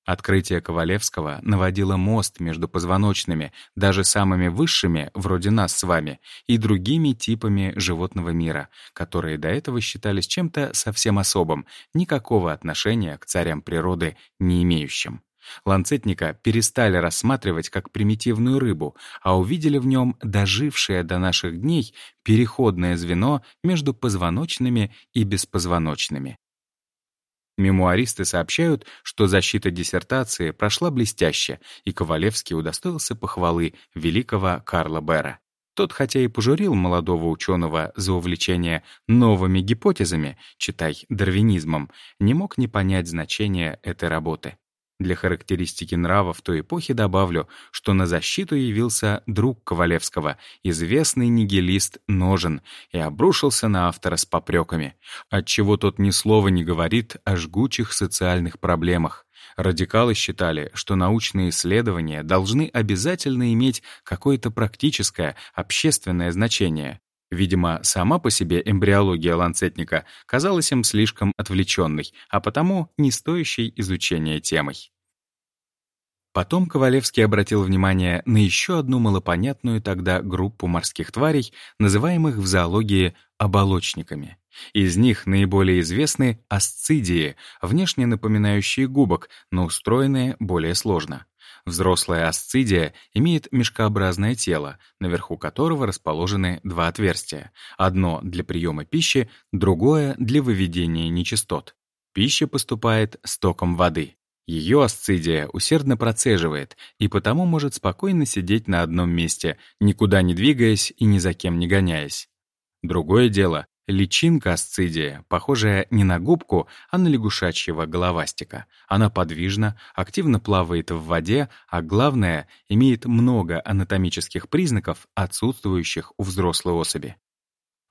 [SPEAKER 1] Открытие Ковалевского наводило мост между позвоночными, даже самыми высшими, вроде нас с вами, и другими типами животного мира, которые до этого считались чем-то совсем особым, никакого отношения к царям природы не имеющим. Ланцетника перестали рассматривать как примитивную рыбу, а увидели в нем дожившее до наших дней переходное звено между позвоночными и беспозвоночными. Мемуаристы сообщают, что защита диссертации прошла блестяще, и Ковалевский удостоился похвалы великого Карла Бера. Тот, хотя и пожурил молодого ученого за увлечение новыми гипотезами, читай, дарвинизмом, не мог не понять значения этой работы. Для характеристики нрава в той эпохе добавлю, что на защиту явился друг Ковалевского, известный нигилист Ножен, и обрушился на автора с попреками, отчего тот ни слова не говорит о жгучих социальных проблемах. Радикалы считали, что научные исследования должны обязательно иметь какое-то практическое, общественное значение. Видимо, сама по себе эмбриология ланцетника казалась им слишком отвлеченной, а потому не стоящей изучения темой. Потом Ковалевский обратил внимание на еще одну малопонятную тогда группу морских тварей, называемых в зоологии оболочниками. Из них наиболее известны асцидии, внешне напоминающие губок, но устроенные более сложно. Взрослая асцидия имеет мешкообразное тело, наверху которого расположены два отверстия. Одно для приема пищи, другое для выведения нечистот. Пища поступает стоком воды. Ее асцидия усердно процеживает и потому может спокойно сидеть на одном месте, никуда не двигаясь и ни за кем не гоняясь. Другое дело Личинка асцидия, похожая не на губку, а на лягушачьего головастика. Она подвижна, активно плавает в воде, а главное, имеет много анатомических признаков, отсутствующих у взрослой особи.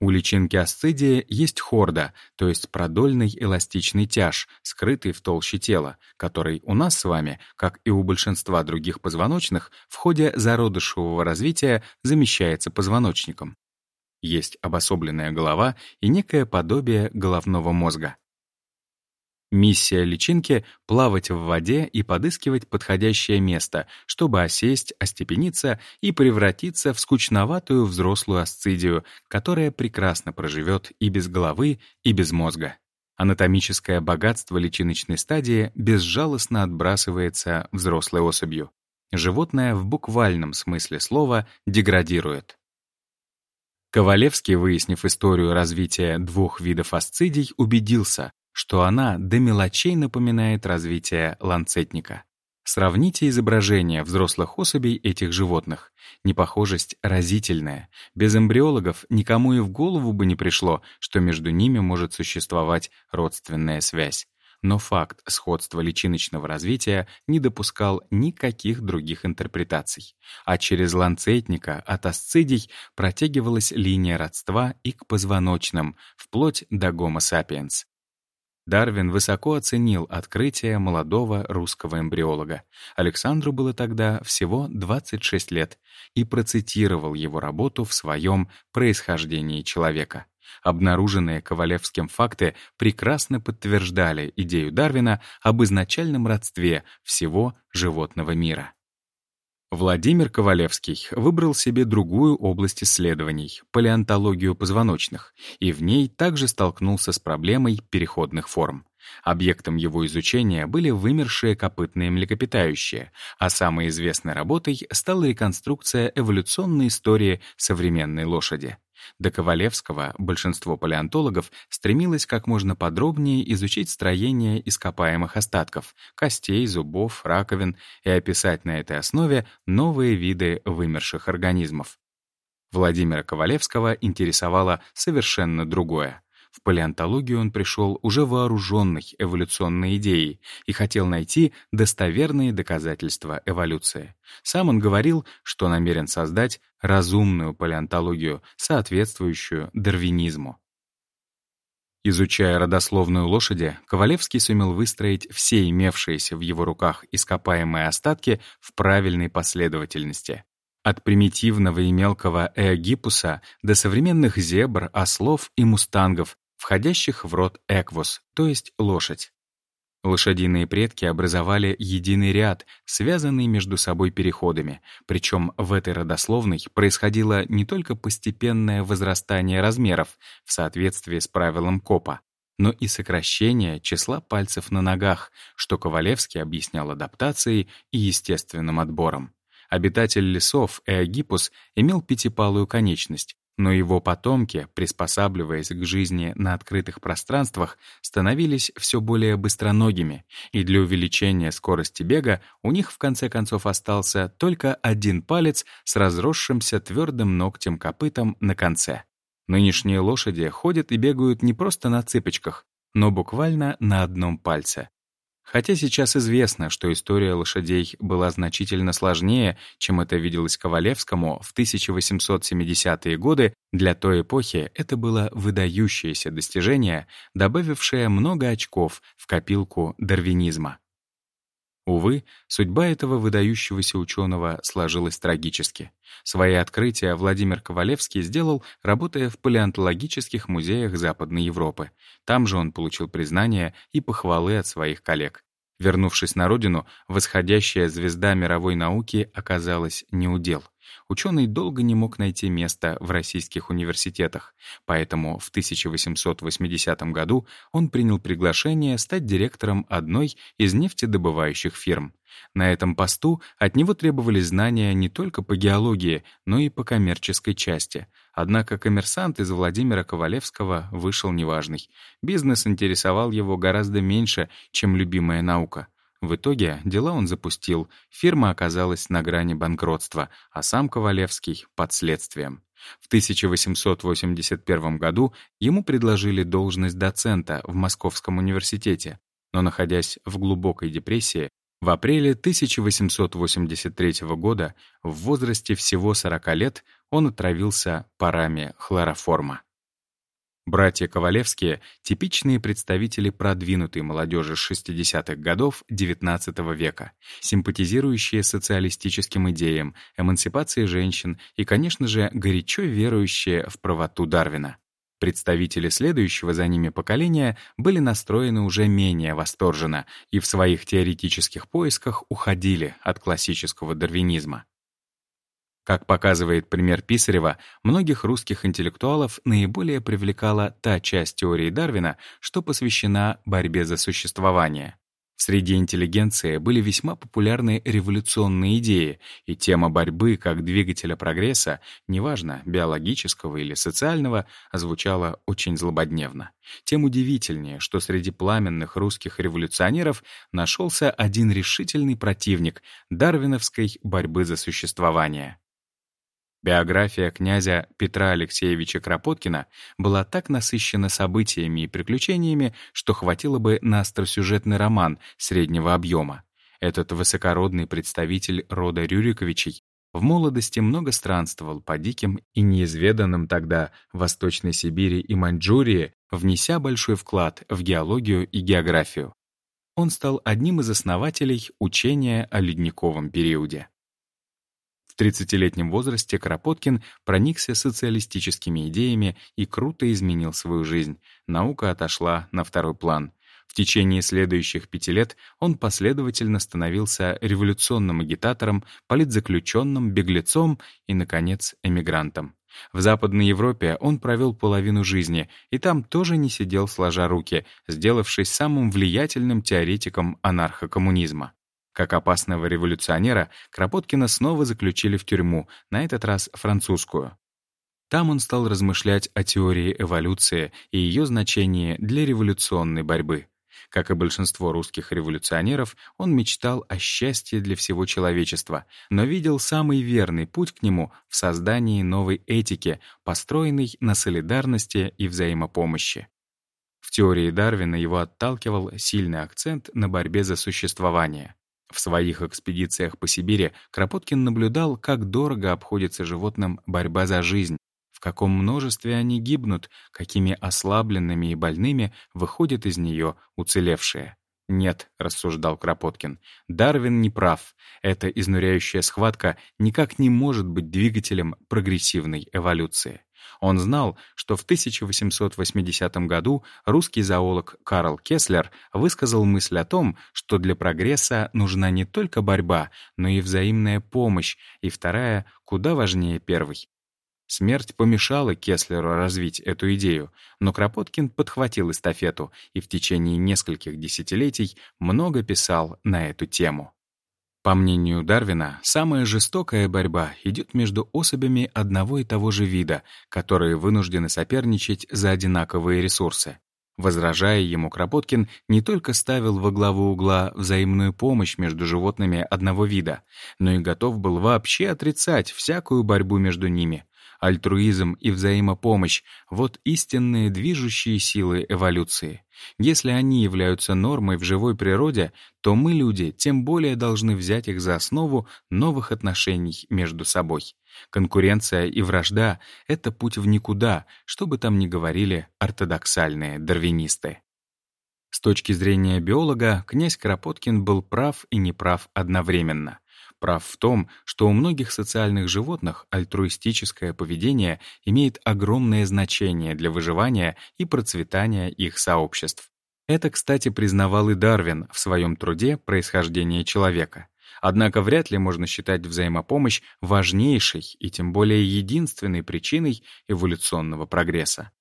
[SPEAKER 1] У личинки асцидия есть хорда, то есть продольный эластичный тяж, скрытый в толще тела, который у нас с вами, как и у большинства других позвоночных, в ходе зародышевого развития замещается позвоночником. Есть обособленная голова и некое подобие головного мозга. Миссия личинки — плавать в воде и подыскивать подходящее место, чтобы осесть, остепениться и превратиться в скучноватую взрослую асцидию, которая прекрасно проживет и без головы, и без мозга. Анатомическое богатство личиночной стадии безжалостно отбрасывается взрослой особью. Животное в буквальном смысле слова деградирует. Ковалевский, выяснив историю развития двух видов асцидий, убедился, что она до мелочей напоминает развитие ланцетника. Сравните изображения взрослых особей этих животных. Непохожесть разительная. Без эмбриологов никому и в голову бы не пришло, что между ними может существовать родственная связь но факт сходства личиночного развития не допускал никаких других интерпретаций, а через ланцетника от асцидий протягивалась линия родства и к позвоночным, вплоть до Homo sapiens. Дарвин высоко оценил открытие молодого русского эмбриолога. Александру было тогда всего 26 лет и процитировал его работу в своем «Происхождении человека». Обнаруженные Ковалевским факты прекрасно подтверждали идею Дарвина об изначальном родстве всего животного мира. Владимир Ковалевский выбрал себе другую область исследований — палеонтологию позвоночных, и в ней также столкнулся с проблемой переходных форм. Объектом его изучения были вымершие копытные млекопитающие, а самой известной работой стала реконструкция эволюционной истории современной лошади. До Ковалевского большинство палеонтологов стремилось как можно подробнее изучить строение ископаемых остатков, костей, зубов, раковин и описать на этой основе новые виды вымерших организмов. Владимира Ковалевского интересовало совершенно другое. В палеонтологию он пришел уже вооруженный эволюционной идеей и хотел найти достоверные доказательства эволюции. Сам он говорил, что намерен создать разумную палеонтологию, соответствующую дарвинизму. Изучая родословную лошади, Ковалевский сумел выстроить все имевшиеся в его руках ископаемые остатки в правильной последовательности. От примитивного и мелкого эогипуса до современных зебр, ослов и мустангов, входящих в род эквус, то есть лошадь. Лошадиные предки образовали единый ряд, связанный между собой переходами, причем в этой родословной происходило не только постепенное возрастание размеров в соответствии с правилом Копа, но и сокращение числа пальцев на ногах, что Ковалевский объяснял адаптацией и естественным отбором. Обитатель лесов Эогипус имел пятипалую конечность, но его потомки, приспосабливаясь к жизни на открытых пространствах, становились все более быстроногими, и для увеличения скорости бега у них в конце концов остался только один палец с разросшимся твердым ногтем-копытом на конце. Нынешние лошади ходят и бегают не просто на цыпочках, но буквально на одном пальце. Хотя сейчас известно, что история лошадей была значительно сложнее, чем это виделось Ковалевскому в 1870-е годы, для той эпохи это было выдающееся достижение, добавившее много очков в копилку дарвинизма. Увы, судьба этого выдающегося ученого сложилась трагически. Свои открытия Владимир Ковалевский сделал, работая в палеонтологических музеях Западной Европы. Там же он получил признание и похвалы от своих коллег. Вернувшись на родину, восходящая звезда мировой науки оказалась неудел. Ученый долго не мог найти место в российских университетах, поэтому в 1880 году он принял приглашение стать директором одной из нефтедобывающих фирм. На этом посту от него требовали знания не только по геологии, но и по коммерческой части. Однако коммерсант из Владимира Ковалевского вышел неважный. Бизнес интересовал его гораздо меньше, чем любимая наука. В итоге дела он запустил, фирма оказалась на грани банкротства, а сам Ковалевский — под следствием. В 1881 году ему предложили должность доцента в Московском университете, но, находясь в глубокой депрессии, в апреле 1883 года, в возрасте всего 40 лет, он отравился парами хлороформа. Братья Ковалевские — типичные представители продвинутой молодежи 60-х годов XIX века, симпатизирующие социалистическим идеям, эмансипации женщин и, конечно же, горячо верующие в правоту Дарвина. Представители следующего за ними поколения были настроены уже менее восторженно и в своих теоретических поисках уходили от классического дарвинизма. Как показывает пример Писарева, многих русских интеллектуалов наиболее привлекала та часть теории Дарвина, что посвящена борьбе за существование. Среди интеллигенции были весьма популярны революционные идеи, и тема борьбы как двигателя прогресса, неважно, биологического или социального, звучала очень злободневно. Тем удивительнее, что среди пламенных русских революционеров нашелся один решительный противник дарвиновской борьбы за существование. Биография князя Петра Алексеевича Кропоткина была так насыщена событиями и приключениями, что хватило бы на остросюжетный роман среднего объема. Этот высокородный представитель рода Рюриковичей в молодости много странствовал по диким и неизведанным тогда Восточной Сибири и Маньчжурии, внеся большой вклад в геологию и географию. Он стал одним из основателей учения о ледниковом периоде. В 30-летнем возрасте Кропоткин проникся социалистическими идеями и круто изменил свою жизнь. Наука отошла на второй план. В течение следующих пяти лет он последовательно становился революционным агитатором, политзаключенным, беглецом и, наконец, эмигрантом. В Западной Европе он провел половину жизни, и там тоже не сидел сложа руки, сделавшись самым влиятельным теоретиком анархокоммунизма. Как опасного революционера, Кропоткина снова заключили в тюрьму, на этот раз французскую. Там он стал размышлять о теории эволюции и ее значении для революционной борьбы. Как и большинство русских революционеров, он мечтал о счастье для всего человечества, но видел самый верный путь к нему в создании новой этики, построенной на солидарности и взаимопомощи. В теории Дарвина его отталкивал сильный акцент на борьбе за существование. В своих экспедициях по Сибири Кропоткин наблюдал, как дорого обходится животным борьба за жизнь, в каком множестве они гибнут, какими ослабленными и больными выходят из нее уцелевшие. «Нет», — рассуждал Кропоткин, — «Дарвин не прав. Эта изнуряющая схватка никак не может быть двигателем прогрессивной эволюции». Он знал, что в 1880 году русский зоолог Карл Кеслер высказал мысль о том, что для прогресса нужна не только борьба, но и взаимная помощь, и вторая куда важнее первой. Смерть помешала Кеслеру развить эту идею, но Кропоткин подхватил эстафету и в течение нескольких десятилетий много писал на эту тему. По мнению Дарвина, самая жестокая борьба идет между особями одного и того же вида, которые вынуждены соперничать за одинаковые ресурсы. Возражая ему, Кропоткин не только ставил во главу угла взаимную помощь между животными одного вида, но и готов был вообще отрицать всякую борьбу между ними, Альтруизм и взаимопомощь — вот истинные движущие силы эволюции. Если они являются нормой в живой природе, то мы, люди, тем более должны взять их за основу новых отношений между собой. Конкуренция и вражда — это путь в никуда, что бы там ни говорили ортодоксальные дарвинисты. С точки зрения биолога, князь Кропоткин был прав и неправ одновременно прав в том, что у многих социальных животных альтруистическое поведение имеет огромное значение для выживания и процветания их сообществ. Это, кстати, признавал и Дарвин в своем труде «Происхождение человека». Однако вряд ли можно считать взаимопомощь важнейшей и тем более единственной причиной эволюционного прогресса.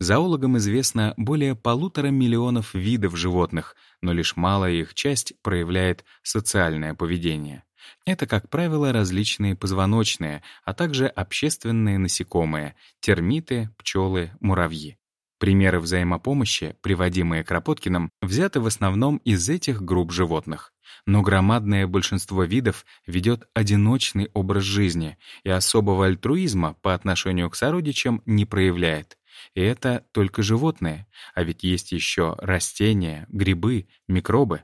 [SPEAKER 1] Зоологам известно более полутора миллионов видов животных, но лишь малая их часть проявляет социальное поведение. Это, как правило, различные позвоночные, а также общественные насекомые — термиты, пчелы, муравьи. Примеры взаимопомощи, приводимые Кропоткиным, взяты в основном из этих групп животных. Но громадное большинство видов ведет одиночный образ жизни и особого альтруизма по отношению к сородичам не проявляет. И это только животные, а ведь есть еще растения, грибы, микробы.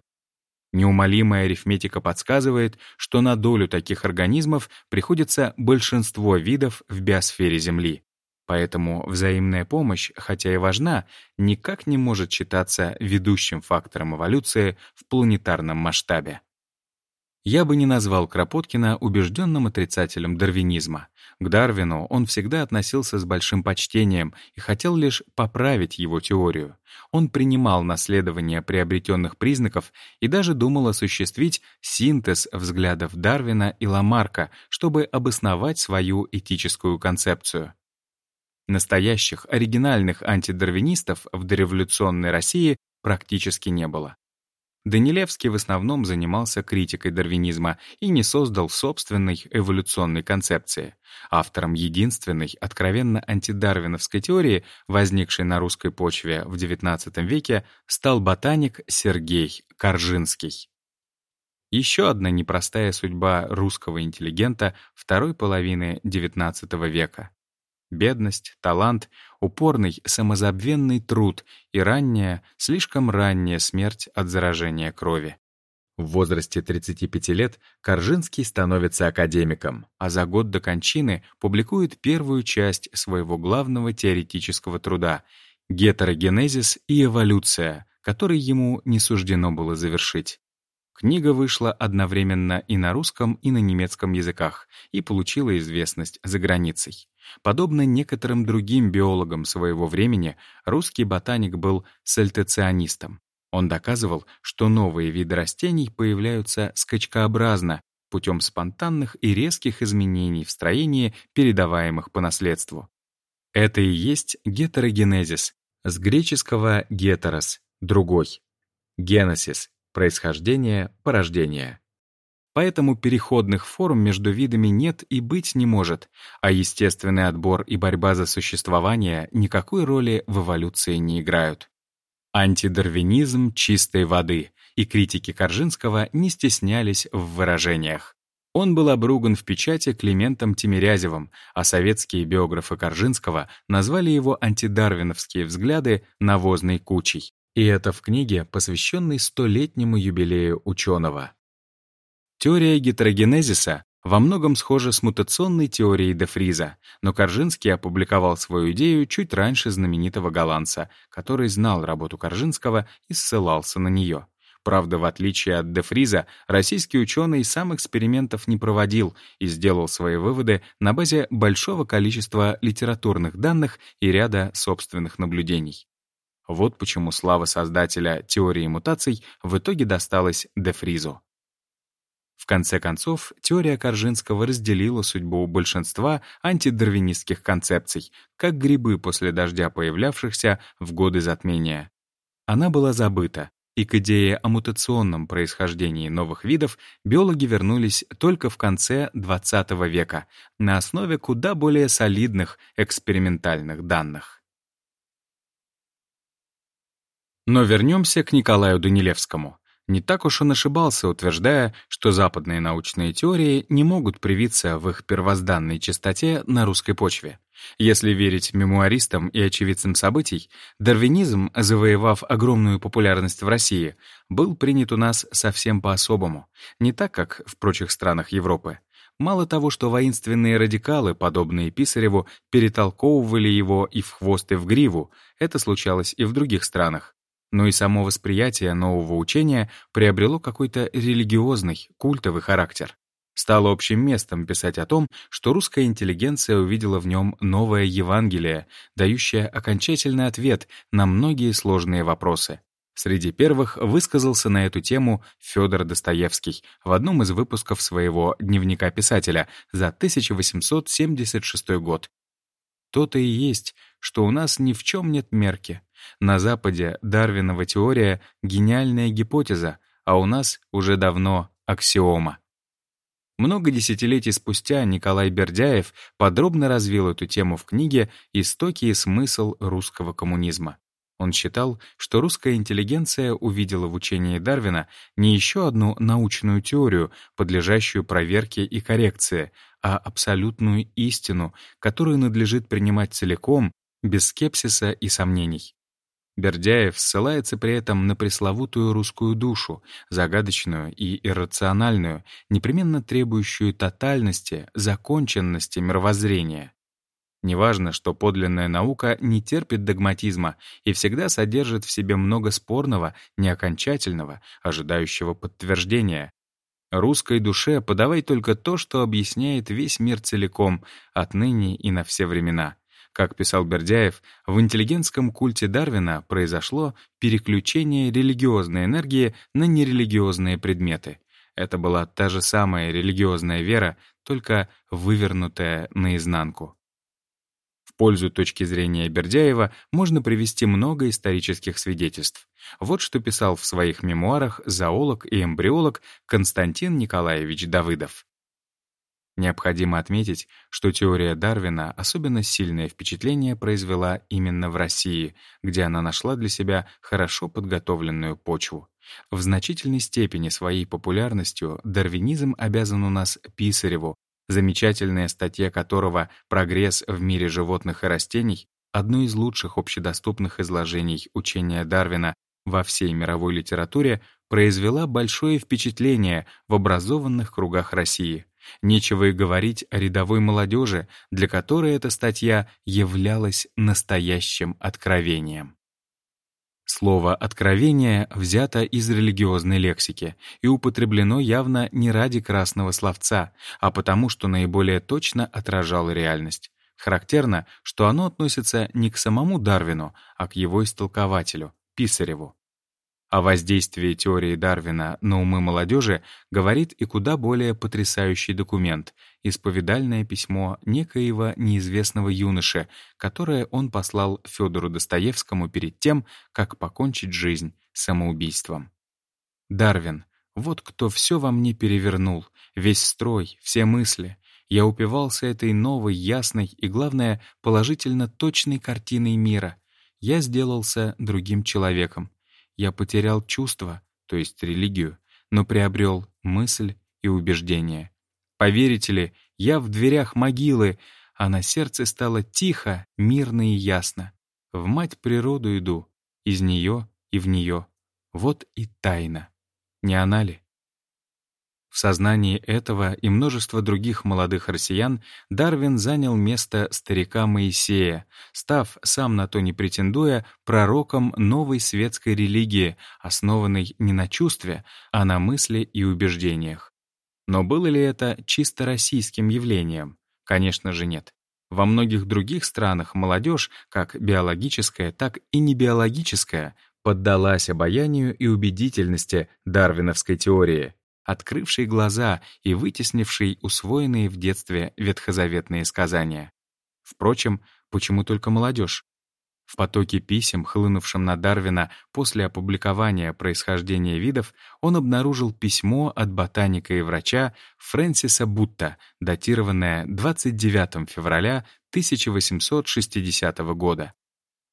[SPEAKER 1] Неумолимая арифметика подсказывает, что на долю таких организмов приходится большинство видов в биосфере Земли. Поэтому взаимная помощь, хотя и важна, никак не может считаться ведущим фактором эволюции в планетарном масштабе. Я бы не назвал Кропоткина убежденным отрицателем дарвинизма. К Дарвину он всегда относился с большим почтением и хотел лишь поправить его теорию. Он принимал наследование приобретенных признаков и даже думал осуществить синтез взглядов Дарвина и Ламарка, чтобы обосновать свою этическую концепцию. Настоящих, оригинальных антидарвинистов в дореволюционной России практически не было. Данилевский в основном занимался критикой дарвинизма и не создал собственной эволюционной концепции. Автором единственной, откровенно антидарвиновской теории, возникшей на русской почве в XIX веке, стал ботаник Сергей Коржинский. Еще одна непростая судьба русского интеллигента второй половины XIX века. Бедность, талант, упорный самозабвенный труд и ранняя, слишком ранняя смерть от заражения крови. В возрасте 35 лет Коржинский становится академиком, а за год до кончины публикует первую часть своего главного теоретического труда «Гетерогенезис и эволюция», который ему не суждено было завершить. Книга вышла одновременно и на русском, и на немецком языках и получила известность за границей. Подобно некоторым другим биологам своего времени, русский ботаник был сальтационистом. Он доказывал, что новые виды растений появляются скачкообразно, путем спонтанных и резких изменений в строении, передаваемых по наследству. Это и есть гетерогенезис, с греческого «гетерос» — «другой», «генесис» происхождение, порождение. Поэтому переходных форм между видами нет и быть не может, а естественный отбор и борьба за существование никакой роли в эволюции не играют. Антидарвинизм чистой воды, и критики Коржинского не стеснялись в выражениях. Он был обруган в печати Климентом Тимирязевым, а советские биографы Коржинского назвали его антидарвиновские взгляды навозной кучей. И это в книге, посвященной столетнему юбилею ученого. Теория гетерогенезиса во многом схожа с мутационной теорией Дефриза, но Коржинский опубликовал свою идею чуть раньше знаменитого голландца, который знал работу Коржинского и ссылался на нее. Правда, в отличие от Дефриза, российский ученый сам экспериментов не проводил и сделал свои выводы на базе большого количества литературных данных и ряда собственных наблюдений. Вот почему слава создателя теории мутаций в итоге досталась Дефризу. В конце концов, теория Коржинского разделила судьбу большинства антидарвинистских концепций, как грибы после дождя, появлявшихся в годы затмения. Она была забыта, и к идее о мутационном происхождении новых видов биологи вернулись только в конце XX века на основе куда более солидных экспериментальных данных. Но вернемся к Николаю Данилевскому. Не так уж он ошибался, утверждая, что западные научные теории не могут привиться в их первозданной чистоте на русской почве. Если верить мемуаристам и очевидцам событий, дарвинизм, завоевав огромную популярность в России, был принят у нас совсем по-особому, не так, как в прочих странах Европы. Мало того, что воинственные радикалы, подобные Писареву, перетолковывали его и в хвост, и в гриву, это случалось и в других странах но и само восприятие нового учения приобрело какой-то религиозный, культовый характер. Стало общим местом писать о том, что русская интеллигенция увидела в нем новое Евангелие, дающее окончательный ответ на многие сложные вопросы. Среди первых высказался на эту тему Федор Достоевский в одном из выпусков своего «Дневника писателя» за 1876 год. То-то и есть, что у нас ни в чем нет мерки. На Западе Дарвинова теория — гениальная гипотеза, а у нас уже давно аксиома. Много десятилетий спустя Николай Бердяев подробно развил эту тему в книге «Истоки и смысл русского коммунизма». Он считал, что русская интеллигенция увидела в учении Дарвина не еще одну научную теорию, подлежащую проверке и коррекции, а абсолютную истину, которую надлежит принимать целиком, без скепсиса и сомнений. Бердяев ссылается при этом на пресловутую русскую душу, загадочную и иррациональную, непременно требующую тотальности, законченности мировоззрения. Неважно, что подлинная наука не терпит догматизма и всегда содержит в себе много спорного, неокончательного, ожидающего подтверждения. Русской душе подавай только то, что объясняет весь мир целиком, отныне и на все времена. Как писал Бердяев, в интеллигентском культе Дарвина произошло переключение религиозной энергии на нерелигиозные предметы. Это была та же самая религиозная вера, только вывернутая наизнанку пользу точки зрения Бердяева можно привести много исторических свидетельств. Вот что писал в своих мемуарах зоолог и эмбриолог Константин Николаевич Давыдов. Необходимо отметить, что теория Дарвина особенно сильное впечатление произвела именно в России, где она нашла для себя хорошо подготовленную почву. В значительной степени своей популярностью дарвинизм обязан у нас Писареву, замечательная статья которого «Прогресс в мире животных и растений» одно из лучших общедоступных изложений учения Дарвина во всей мировой литературе, произвела большое впечатление в образованных кругах России. Нечего и говорить о рядовой молодежи, для которой эта статья являлась настоящим откровением. Слово «откровение» взято из религиозной лексики и употреблено явно не ради красного словца, а потому что наиболее точно отражало реальность. Характерно, что оно относится не к самому Дарвину, а к его истолкователю, Писареву. О воздействии теории Дарвина на умы молодежи говорит и куда более потрясающий документ — исповедальное письмо некоего неизвестного юноши, которое он послал Федору Достоевскому перед тем, как покончить жизнь самоубийством. «Дарвин, вот кто все во мне перевернул, весь строй, все мысли. Я упивался этой новой, ясной и, главное, положительно точной картиной мира. Я сделался другим человеком. Я потерял чувство, то есть религию, но приобрел мысль и убеждение. Поверите ли, я в дверях могилы, а на сердце стало тихо, мирно и ясно. В мать природу иду, из нее и в нее. Вот и тайна. Не она ли? В сознании этого и множества других молодых россиян Дарвин занял место старика Моисея, став, сам на то не претендуя, пророком новой светской религии, основанной не на чувстве, а на мысли и убеждениях. Но было ли это чисто российским явлением? Конечно же нет. Во многих других странах молодежь, как биологическая, так и небиологическая, поддалась обаянию и убедительности дарвиновской теории открывший глаза и вытеснивший усвоенные в детстве ветхозаветные сказания. Впрочем, почему только молодежь? В потоке писем, хлынувшем на Дарвина после опубликования происхождения видов, он обнаружил письмо от ботаника и врача Фрэнсиса Бутта, датированное 29 февраля 1860 года.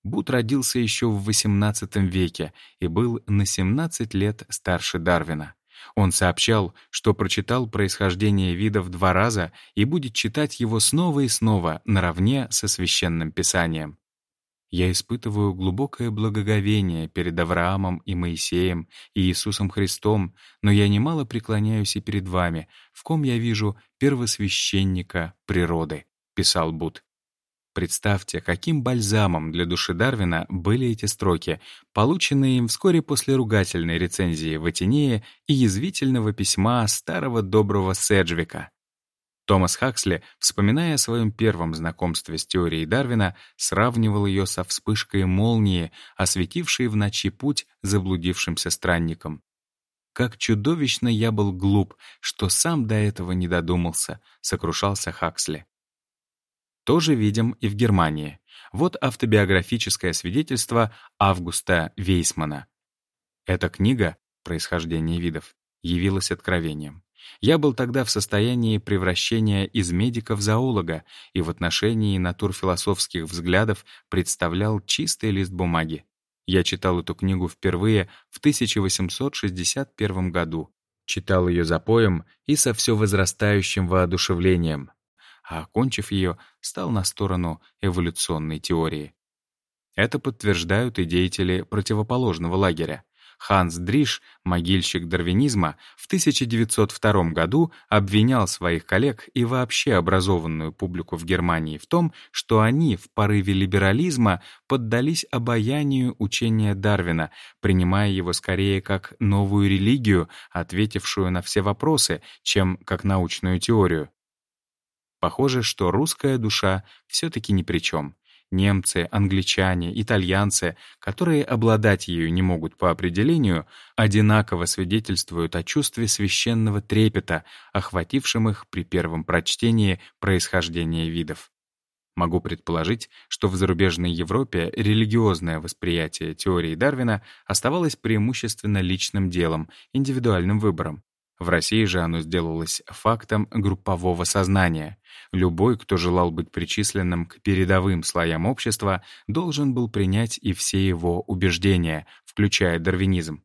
[SPEAKER 1] Бут родился еще в XVIII веке и был на 17 лет старше Дарвина. Он сообщал, что прочитал происхождение видов два раза и будет читать его снова и снова наравне со священным писанием. Я испытываю глубокое благоговение перед Авраамом и Моисеем и Иисусом Христом, но я немало преклоняюсь и перед вами, в ком я вижу первосвященника природы», — писал Буд. Представьте, каким бальзамом для души Дарвина были эти строки, полученные им вскоре после ругательной рецензии в Атинее и язвительного письма старого доброго Седжвика. Томас Хаксли, вспоминая о своем первом знакомстве с теорией Дарвина, сравнивал ее со вспышкой молнии, осветившей в ночи путь заблудившимся странникам. «Как чудовищно я был глуп, что сам до этого не додумался», — сокрушался Хаксли. Тоже видим и в Германии. Вот автобиографическое свидетельство Августа Вейсмана. Эта книга «Происхождение видов» явилась откровением. Я был тогда в состоянии превращения из медика в зоолога и в отношении натурфилософских взглядов представлял чистый лист бумаги. Я читал эту книгу впервые в 1861 году. Читал ее запоем и со все возрастающим воодушевлением. А окончив ее, стал на сторону эволюционной теории. Это подтверждают и деятели противоположного лагеря. Ханс Дриш, могильщик дарвинизма, в 1902 году обвинял своих коллег и вообще образованную публику в Германии в том, что они в порыве либерализма поддались обаянию учения Дарвина, принимая его скорее как новую религию, ответившую на все вопросы, чем как научную теорию. Похоже, что русская душа все-таки ни при чем немцы, англичане, итальянцы, которые обладать ею не могут по определению, одинаково свидетельствуют о чувстве священного трепета, охватившем их при первом прочтении происхождения видов. Могу предположить, что в зарубежной Европе религиозное восприятие теории Дарвина оставалось преимущественно личным делом, индивидуальным выбором. В России же оно сделалось фактом группового сознания. Любой, кто желал быть причисленным к передовым слоям общества, должен был принять и все его убеждения, включая дарвинизм.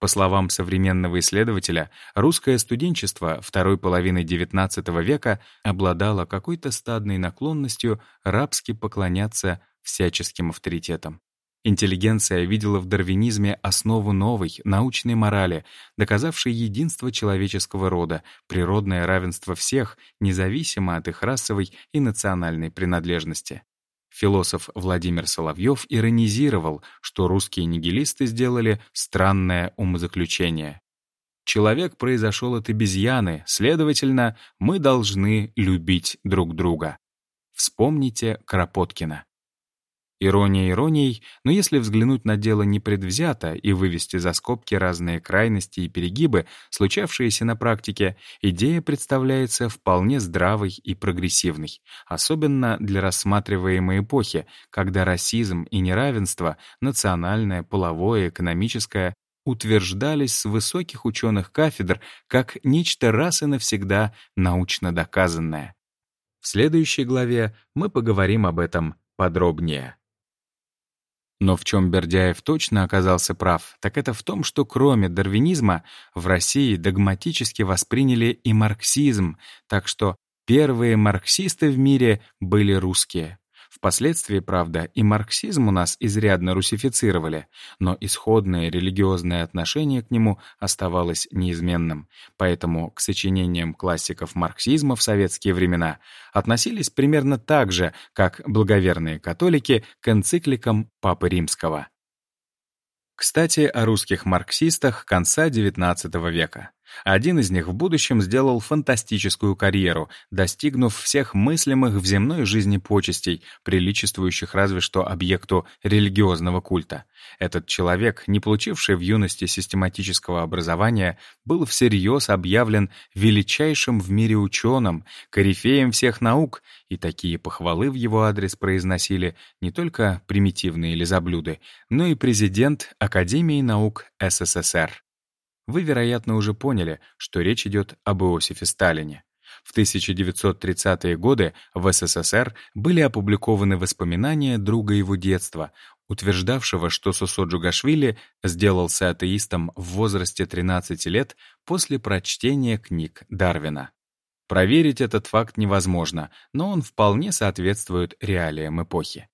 [SPEAKER 1] По словам современного исследователя, русское студенчество второй половины XIX века обладало какой-то стадной наклонностью рабски поклоняться всяческим авторитетам. Интеллигенция видела в дарвинизме основу новой, научной морали, доказавшей единство человеческого рода, природное равенство всех, независимо от их расовой и национальной принадлежности. Философ Владимир Соловьев иронизировал, что русские нигилисты сделали странное умозаключение. Человек произошел от обезьяны, следовательно, мы должны любить друг друга. Вспомните Кропоткина. Ирония иронией, но если взглянуть на дело непредвзято и вывести за скобки разные крайности и перегибы, случавшиеся на практике, идея представляется вполне здравой и прогрессивной, особенно для рассматриваемой эпохи, когда расизм и неравенство, национальное, половое, экономическое, утверждались с высоких ученых кафедр как нечто раз и навсегда научно доказанное. В следующей главе мы поговорим об этом подробнее. Но в чем Бердяев точно оказался прав, так это в том, что кроме дарвинизма в России догматически восприняли и марксизм, так что первые марксисты в мире были русские. Впоследствии, правда, и марксизм у нас изрядно русифицировали, но исходное религиозное отношение к нему оставалось неизменным. Поэтому к сочинениям классиков марксизма в советские времена относились примерно так же, как благоверные католики к энцикликам Папы Римского. Кстати, о русских марксистах конца XIX века. Один из них в будущем сделал фантастическую карьеру, достигнув всех мыслимых в земной жизни почестей, приличествующих разве что объекту религиозного культа. Этот человек, не получивший в юности систематического образования, был всерьез объявлен величайшим в мире ученым, корифеем всех наук, и такие похвалы в его адрес произносили не только примитивные лизоблюды, но и президент Академии наук СССР. Вы, вероятно, уже поняли, что речь идет об Иосифе Сталине. В 1930-е годы в СССР были опубликованы воспоминания друга его детства, утверждавшего, что Сосо Джугашвили сделался атеистом в возрасте 13 лет после прочтения книг Дарвина. Проверить этот факт невозможно, но он вполне соответствует реалиям эпохи.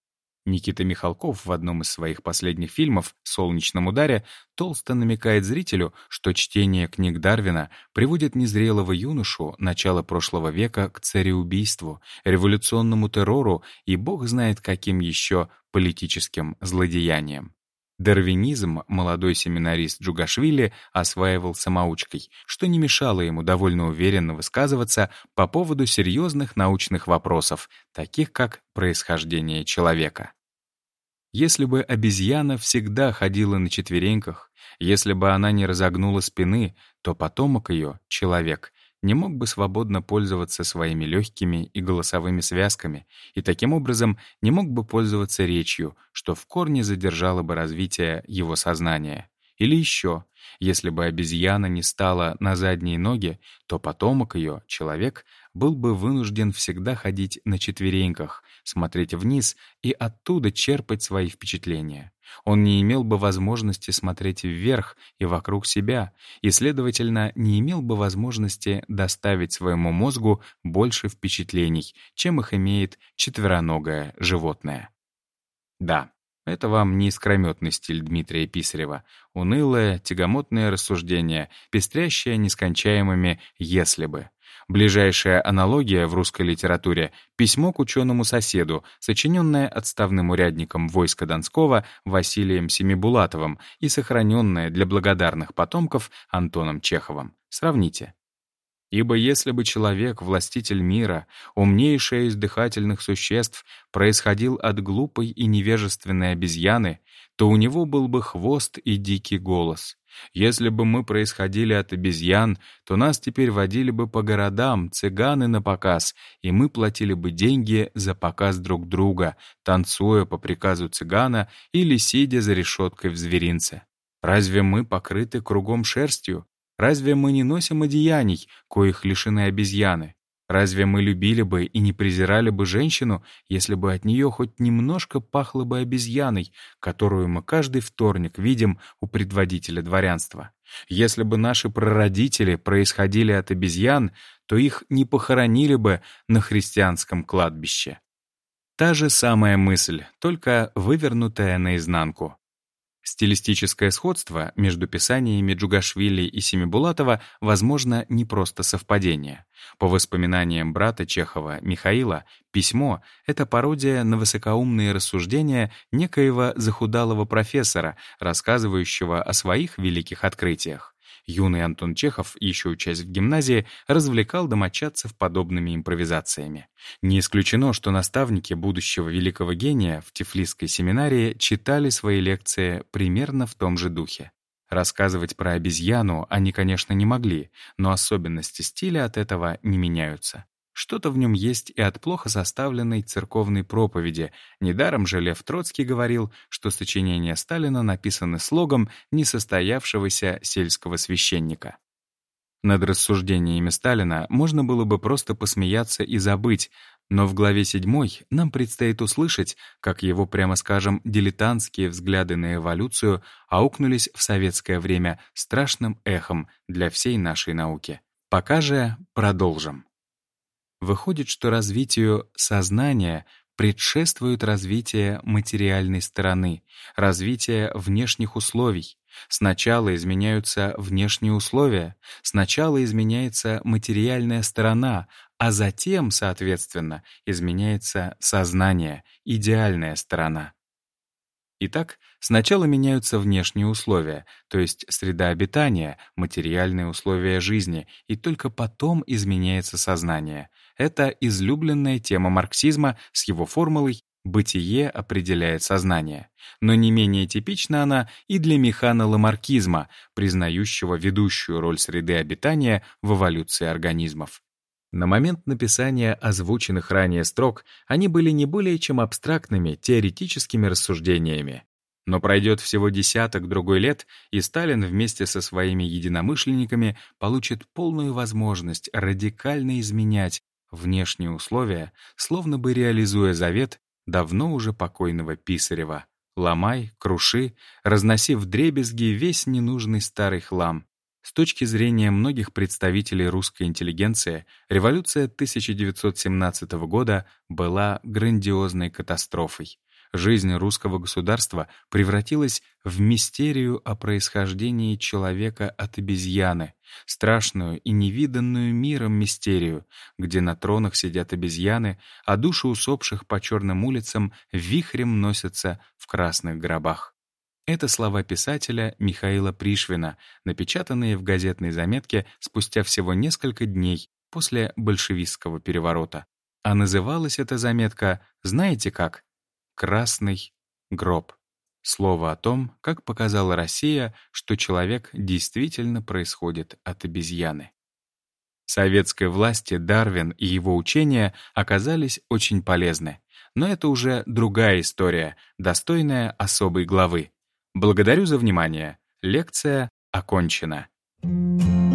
[SPEAKER 1] Никита Михалков в одном из своих последних фильмов «Солнечном ударе» толсто намекает зрителю, что чтение книг Дарвина приводит незрелого юношу начала прошлого века к цареубийству, революционному террору и бог знает каким еще политическим злодеяниям. Дарвинизм молодой семинарист Джугашвили осваивал самоучкой, что не мешало ему довольно уверенно высказываться по поводу серьезных научных вопросов, таких как происхождение человека. Если бы обезьяна всегда ходила на четвереньках, если бы она не разогнула спины, то потомок ее, человек, не мог бы свободно пользоваться своими легкими и голосовыми связками и таким образом не мог бы пользоваться речью, что в корне задержало бы развитие его сознания. Или еще, если бы обезьяна не стала на задние ноги, то потомок ее, человек, был бы вынужден всегда ходить на четвереньках, смотреть вниз и оттуда черпать свои впечатления. Он не имел бы возможности смотреть вверх и вокруг себя, и, следовательно, не имел бы возможности доставить своему мозгу больше впечатлений, чем их имеет четвероногое животное. Да, это вам не искрометный стиль Дмитрия Писарева. Унылое, тягомотное рассуждение, пестрящее нескончаемыми «если бы». Ближайшая аналогия в русской литературе — письмо к ученому-соседу, сочиненное отставным урядником войска Донского Василием Семибулатовым и сохраненное для благодарных потомков Антоном Чеховым. Сравните. Ибо если бы человек, властитель мира, умнейшее из дыхательных существ, происходил от глупой и невежественной обезьяны, то у него был бы хвост и дикий голос. Если бы мы происходили от обезьян, то нас теперь водили бы по городам, цыганы на показ, и мы платили бы деньги за показ друг друга, танцуя по приказу цыгана или сидя за решеткой в зверинце. Разве мы покрыты кругом шерстью? Разве мы не носим одеяний, коих лишены обезьяны? Разве мы любили бы и не презирали бы женщину, если бы от нее хоть немножко пахло бы обезьяной, которую мы каждый вторник видим у предводителя дворянства? Если бы наши прародители происходили от обезьян, то их не похоронили бы на христианском кладбище. Та же самая мысль, только вывернутая наизнанку. Стилистическое сходство между писаниями Джугашвили и Семибулатова, возможно, не просто совпадение. По воспоминаниям брата Чехова Михаила, письмо — это пародия на высокоумные рассуждения некоего захудалого профессора, рассказывающего о своих великих открытиях. Юный Антон Чехов, еще учась в гимназии, развлекал домочадцев подобными импровизациями. Не исключено, что наставники будущего великого гения в Тифлисской семинарии читали свои лекции примерно в том же духе. Рассказывать про обезьяну они, конечно, не могли, но особенности стиля от этого не меняются. Что-то в нем есть и от плохо составленной церковной проповеди. Недаром же Лев Троцкий говорил, что сочинения Сталина написаны слогом несостоявшегося сельского священника. Над рассуждениями Сталина можно было бы просто посмеяться и забыть, но в главе 7 нам предстоит услышать, как его, прямо скажем, дилетантские взгляды на эволюцию аукнулись в советское время страшным эхом для всей нашей науки. Пока же продолжим. Выходит, что развитию сознания предшествует развитие материальной стороны, развитие внешних условий. Сначала изменяются внешние условия, сначала изменяется материальная сторона, а затем, соответственно, изменяется сознание, идеальная сторона. Итак, сначала меняются внешние условия, то есть среда обитания, материальные условия жизни, и только потом изменяется сознание. Это излюбленная тема марксизма с его формулой «бытие определяет сознание». Но не менее типична она и для механо-ламаркизма, признающего ведущую роль среды обитания в эволюции организмов. На момент написания озвученных ранее строк они были не более чем абстрактными теоретическими рассуждениями. Но пройдет всего десяток другой лет, и Сталин вместе со своими единомышленниками получит полную возможность радикально изменять внешние условия, словно бы реализуя завет давно уже покойного Писарева. Ломай, круши, разноси в дребезги весь ненужный старый хлам, с точки зрения многих представителей русской интеллигенции, революция 1917 года была грандиозной катастрофой. Жизнь русского государства превратилась в мистерию о происхождении человека от обезьяны, страшную и невиданную миром мистерию, где на тронах сидят обезьяны, а души усопших по черным улицам вихрем носятся в красных гробах. Это слова писателя Михаила Пришвина, напечатанные в газетной заметке спустя всего несколько дней после большевистского переворота. А называлась эта заметка, знаете как? «Красный гроб». Слово о том, как показала Россия, что человек действительно происходит от обезьяны. Советской власти Дарвин и его учения оказались очень полезны. Но это уже другая история, достойная особой главы. Благодарю за внимание. Лекция окончена. Thank you.